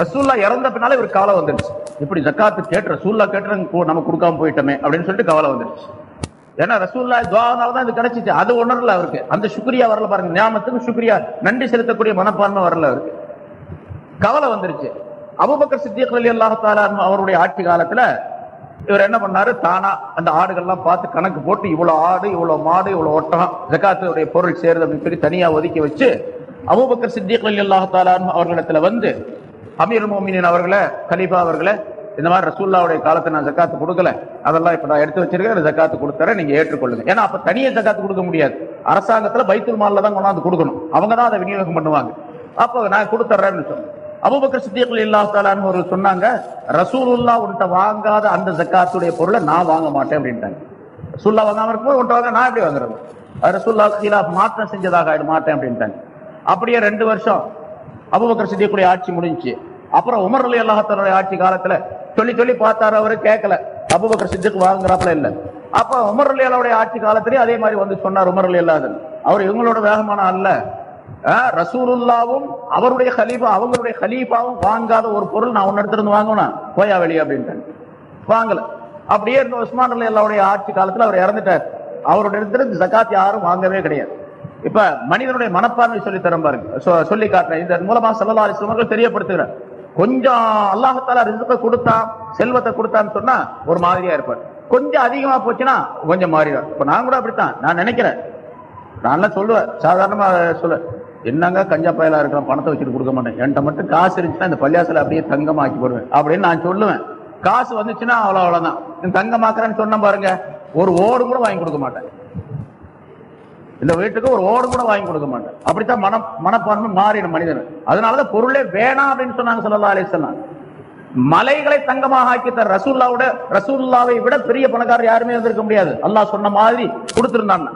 ரசூல்லா இறந்த பின்னால இவர் கவலை வந்துருச்சு. இப்படி ஜக்காத்து கேட்டு ரசூல்லா கேட்டு நம்ம கொடுக்காம போயிட்டோமே அப்படின்னு சொல்லிட்டு கவலை வந்துருச்சு. ஏன்னா ரசூல்லா துவானால தான் இது கிடைச்சிச்சு. அது உணரல அவருக்கு. அந்த சுக்ரியா வரல பாருங்க. ஞாபகத்துக்கு சுக்ரியா. நன்றி செலுத்தக்கூடிய மனப்பான்மை வரல அவருக்கு. கவலை வந்துருச்சு. அபுபக்கர் சித்திக் அலி அல்லாஹால அவருடைய ஆட்சி காலத்துல இவர் என்ன பண்ணாரு? தானா அந்த ஆடுகள்லாம் பார்த்து கணக்கு போட்டு இவ்வளவு ஆடு இவ்வளவு மாடு இவ்வளவு ஒட்டகம் ஜக்காத்துடைய பொருள் சேருது அப்படின்னு சொல்லி தனியா ஒதுக்கி வச்சு அபுபக்கர் சித்திக் அலி அல்லாஹால அவர்களிடத்துல வந்து அமீர் மோமினின் அவர்களை கலீஃபா அவர்களை இந்த மாதிரி ரசூல்லாவுடைய காலத்தை நான் ஜக்காத்து கொடுக்கல. அதெல்லாம் இப்போ நான் எடுத்து வச்சிருக்கேன் ஜக்காத்து கொடுத்துறேன் நீங்க ஏற்றுக்கொள்ளுங்க. ஏன்னா அப்ப தனியே ஜக்காத்து கொடுக்க முடியாது. அரசாங்கத்துல பைத்துல் மாலில் தான் கொண்டாந்து கொடுக்கணும். அவங்க தான் அதை விநியோகம் பண்ணுவாங்க. அப்போ நான் கொடுத்துட்றேன்னு சொன்னேன். அபுபக்கர் சித்தியர்கள் இல்லாத்தாலான்னு ஒரு சொன்னாங்க ரசூலுல்லா உன்கிட்ட வாங்காத அந்த ஜக்காத்துடைய பொருளை நான் வாங்க மாட்டேன் அப்படின்ட்டாங்க. ரசூல்லா வாங்காம இருக்கும்போது உன்கிட்ட வாங்க நான் எப்படி வாங்குறது? ரசூல்லா கீழா மாற்றம் செஞ்சதாக ஆயிட மாட்டேன் அப்படின்ட்டாங்க. அப்படியே ரெண்டு வருஷம் அபுபக்கர் சித்தியக்குடைய ஆட்சி முடிஞ்சுச்சு. அப்புறம் உமர் அலி அல்லாஹத்தனுடைய ஆட்சி காலத்துல சொல்லி சொல்லி பார்த்தாரு அவரு கேட்கல அபுபக்கர் சித்துக்கு வாங்குறாப்புல இல்ல. அப்ப உமர் அலி அல்லாவுடைய ஆட்சி காலத்திலேயே அதே மாதிரி வந்து சொன்னார் உமர் அலி அல்லாதன் அவர் இவங்களோட வேகமான அல்ல. ஆஹ் அவருடைய ஹலீஃபா அவங்களுடைய ஹலீஃபாவும் வாங்காத ஒரு பொருள் நான் உன்னிடத்துல இருந்து வாங்கணும் போயா வெளியே அப்படின்ட்டு வாங்கல. அப்படியே இருந்த உஸ்மான் அலி அல்லாவுடைய ஆட்சி காலத்துல அவர் இறந்துட்டார். அவருடைய இடத்துல இருந்து யாரும் வாங்கவே கிடையாது. இப்ப மனிதனுடைய மனப்பான்மை சொல்லி தரம் பாருங்க. சொ- சொல்லி காட்டுறேன். இதன் மூலமா சல்லா அலிஸ்லமர்கள் தெரியப்படுத்துகிறேன் கொஞ்சம் அல்லாஹத்தால ரிசுக்க கொடுத்தான் செல்வத்தை கொடுத்தான்னு சொன்னா ஒரு மாதிரியா இருப்பார். கொஞ்சம் அதிகமா போச்சுன்னா கொஞ்சம் மாறிடுவார். இப்ப நான் கூட அப்படித்தான். நான் நினைக்கிறேன். நான் சொல்லுவேன்? சாதாரணமா சொல்ல என்னங்க கஞ்சா பயலா இருக்கலாம் பணத்தை வச்சுட்டு கொடுக்க மாட்டேன். என்கிட்ட மட்டும் காசு இருந்துச்சுன்னா இந்த பள்ளியாசல அப்படியே தங்கமாக்கி போடுவேன். அப்படின்னு நான் சொல்லுவேன். காசு வந்துச்சுன்னா அவ்வளவு அவ்வளவுதான். தங்கமாக்குறேன்னு சொன்ன பாருங்க. ஒரு ஓடு கூட வாங்கி கொடுக்க மாட்டேன். இந்த வீட்டுக்கு ஒரு ஓடு கூட வாங்கி கொடுக்க மாட்டேன். அப்படித்தான் மன மனப்பான்மை மாறிடும் மனிதன். அதனாலதான் பொருளே வேணாம் அப்படின்னு சொன்னாங்க சொல்லலாம் சொன்னாங்க மலைகளை தங்கமாக ஆக்கி தர ரசூல்லாவோட ரசூல்லாவை விட பெரிய பணக்காரர் யாருமே இருந்திருக்க முடியாது. அல்லாஹ் சொன்ன மாதிரி கொடுத்திருந்தாங்க.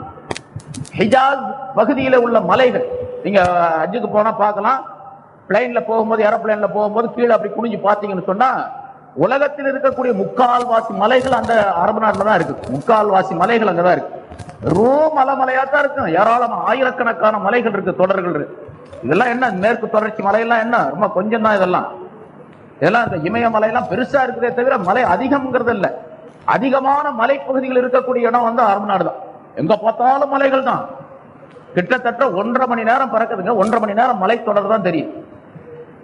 ஹிஜாஸ் பகுதியில உள்ள மலைகள். நீங்க அஜுக்கு போனா பார்க்கலாம். பிளைன்ல போகும்போது ஏரோப்ளைன்ல போகும்போது கீழே அப்படி குனிஞ்சு பார்த்தீங்கன்னு சொன்னா உலகத்தில் இருக்கக்கூடிய முக்கால்வாசி மலைகள் அந்த அரபு நாட்டில் தான் இருக்கு. முக்கால்வாசி மலைகள் அங்கதான் இருக்கு. ரூ மலைமலையா தான் இருக்கும் ஏராளமா ஆயிரக்கணக்கான மலைகள் இருக்கு தொடர்கள் இதெல்லாம் என்ன? மேற்கு தொடர்ச்சி மலையெல்லாம் என்ன? ரொம்ப கொஞ்சம் தான் இதெல்லாம். இதெல்லாம் இந்த இமயமலையெல்லாம் பெருசா இருக்குதே தவிர மலை அதிகம்ங்கிறது இல்லை. அதிகமான மலைப்பகுதிகள் இருக்கக்கூடிய இடம் வந்து அரபு நாடு தான். எங்க பார்த்தாலும் மலைகள் தான். கிட்டத்தட்ட ஒன்றரை மணி நேரம் பறக்குதுங்க. ஒன்றரை மணி நேரம் மலை தொடர் தான் தெரியும்.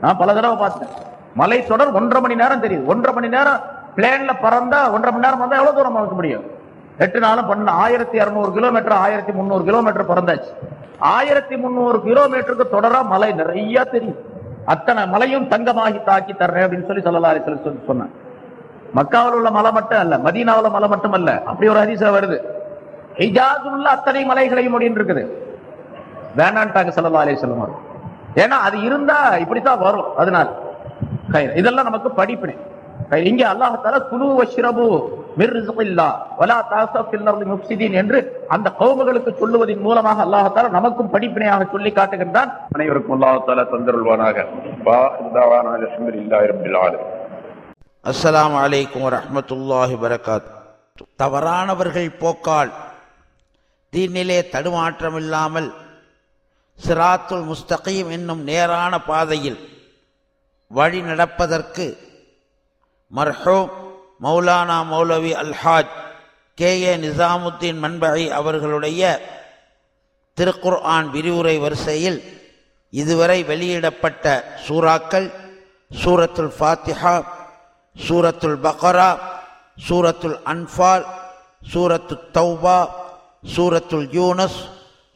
நான் பல தடவை பார்த்தேன். மலை தொடர் ஒன்றரை மணி நேரம் தெரியுது. ஒன்றரை மணி நேரம் பிளேன்ல பறந்தா ஒன்றரை மணி நேரம் வந்தா எவ்வளவு தூரம் பறக்க முடியும்? எட்டு நாளும் பண்ண ஆயிரத்தி இருநூறு கிலோமீட்டர் ஆயிரத்தி முந்நூறு கிலோமீட்டர் பறந்தாச்சு. ஆயிரத்தி முந்நூறு கிலோமீட்டருக்கு தொடரா மலை நிறைய தெரியும். அத்தனை மலையும் தங்கமாகி தாக்கி தர்றேன் அப்படின்னு சொல்லி சொல்லலா சொல்லி சொன்னேன். மக்காவில் உள்ள மலை மட்டும் அல்ல மதீனாவில் மலை மட்டும் அல்ல. அப்படி ஒரு ஹரிசா வருது. ஹிஜாஸ் உள்ள அத்தனை மலைகளையும் முடின்னு இருக்குது. வேணான்ட்டாங்க சல்லா அலி சொல்லுவாங்க ஏன்னா அது இருந்தா இப்படித்தான் வரும். அதனால கயிறு. இதெல்லாம் நமக்கு படிப்பினை. இங்க அல்லாஹால குழு வஷ்ரபு என்று அந்த கௌமுகளுக்கு சொல்லுவதன் மூலமாக அல்லாஹால நமக்கும் படிப்பினையாக சொல்லி காட்டுகின்றான்.
அனைவருக்கும் அல்லாஹ் தாலா தந்தருள்வானாக. வா இதாவான அல்ஹம்துலில்லாஹி ரப்பில் ஆலமீன்.
அஸ்ஸலாமு அலைக்கும் வரஹ்மத்துல்லாஹி வரகாத் தவறானவர்கள் போக்கால் தீனிலே தடுமாற்றமில்லாமல் சிராத்துல் முஸ்தகீம் என்னும் நேரான பாதையில் வழி நடப்பதற்கு மர்ஹூம் மௌலானா மௌலவி அல்ஹாஜ் கே. ஏ. நிசாமுத்தீன் மண்பகை அவர்களுடைய திருக்குர் ஆன் விரிவுரை வரிசையில் இதுவரை வெளியிடப்பட்ட சூறாக்கள் சூரத்துல் ஃபாத்திஹா சூரத்துல் பக்ரா சூரத்துல் அன்ஃபால் சூரத்துல் தௌபா சூரத்துல் யூனஸ்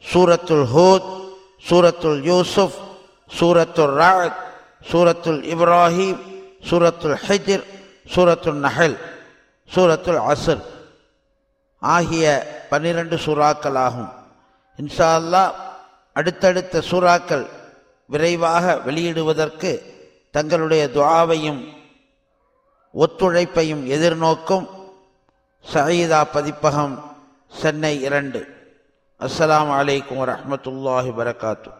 சூரத்துல் ஹூத் சூரத்துல் யூசுஃப் சூரத்துல் ராத் சூரத்துல் இப்ராஹிம் சூரத்துல் ஹைதிர் சூரத்துல் நஹல் சூரத்துல் அசர் ஆகிய பன்னிரண்டு சூறாக்கள் ஆகும். இன்ஷா அல்லாஹ் அடுத்தடுத்த சூறாக்கள் விரைவாக வெளியிடுவதற்கு தங்களுடைய துவாவையும் ஒத்துழைப்பையும் எதிர்நோக்கும் சயீதா பதிப்பகம் சென்னை இரண்டு. அஸ்லாம் வலைக்கம் வரமத்துல்லாஹி வரகாத்து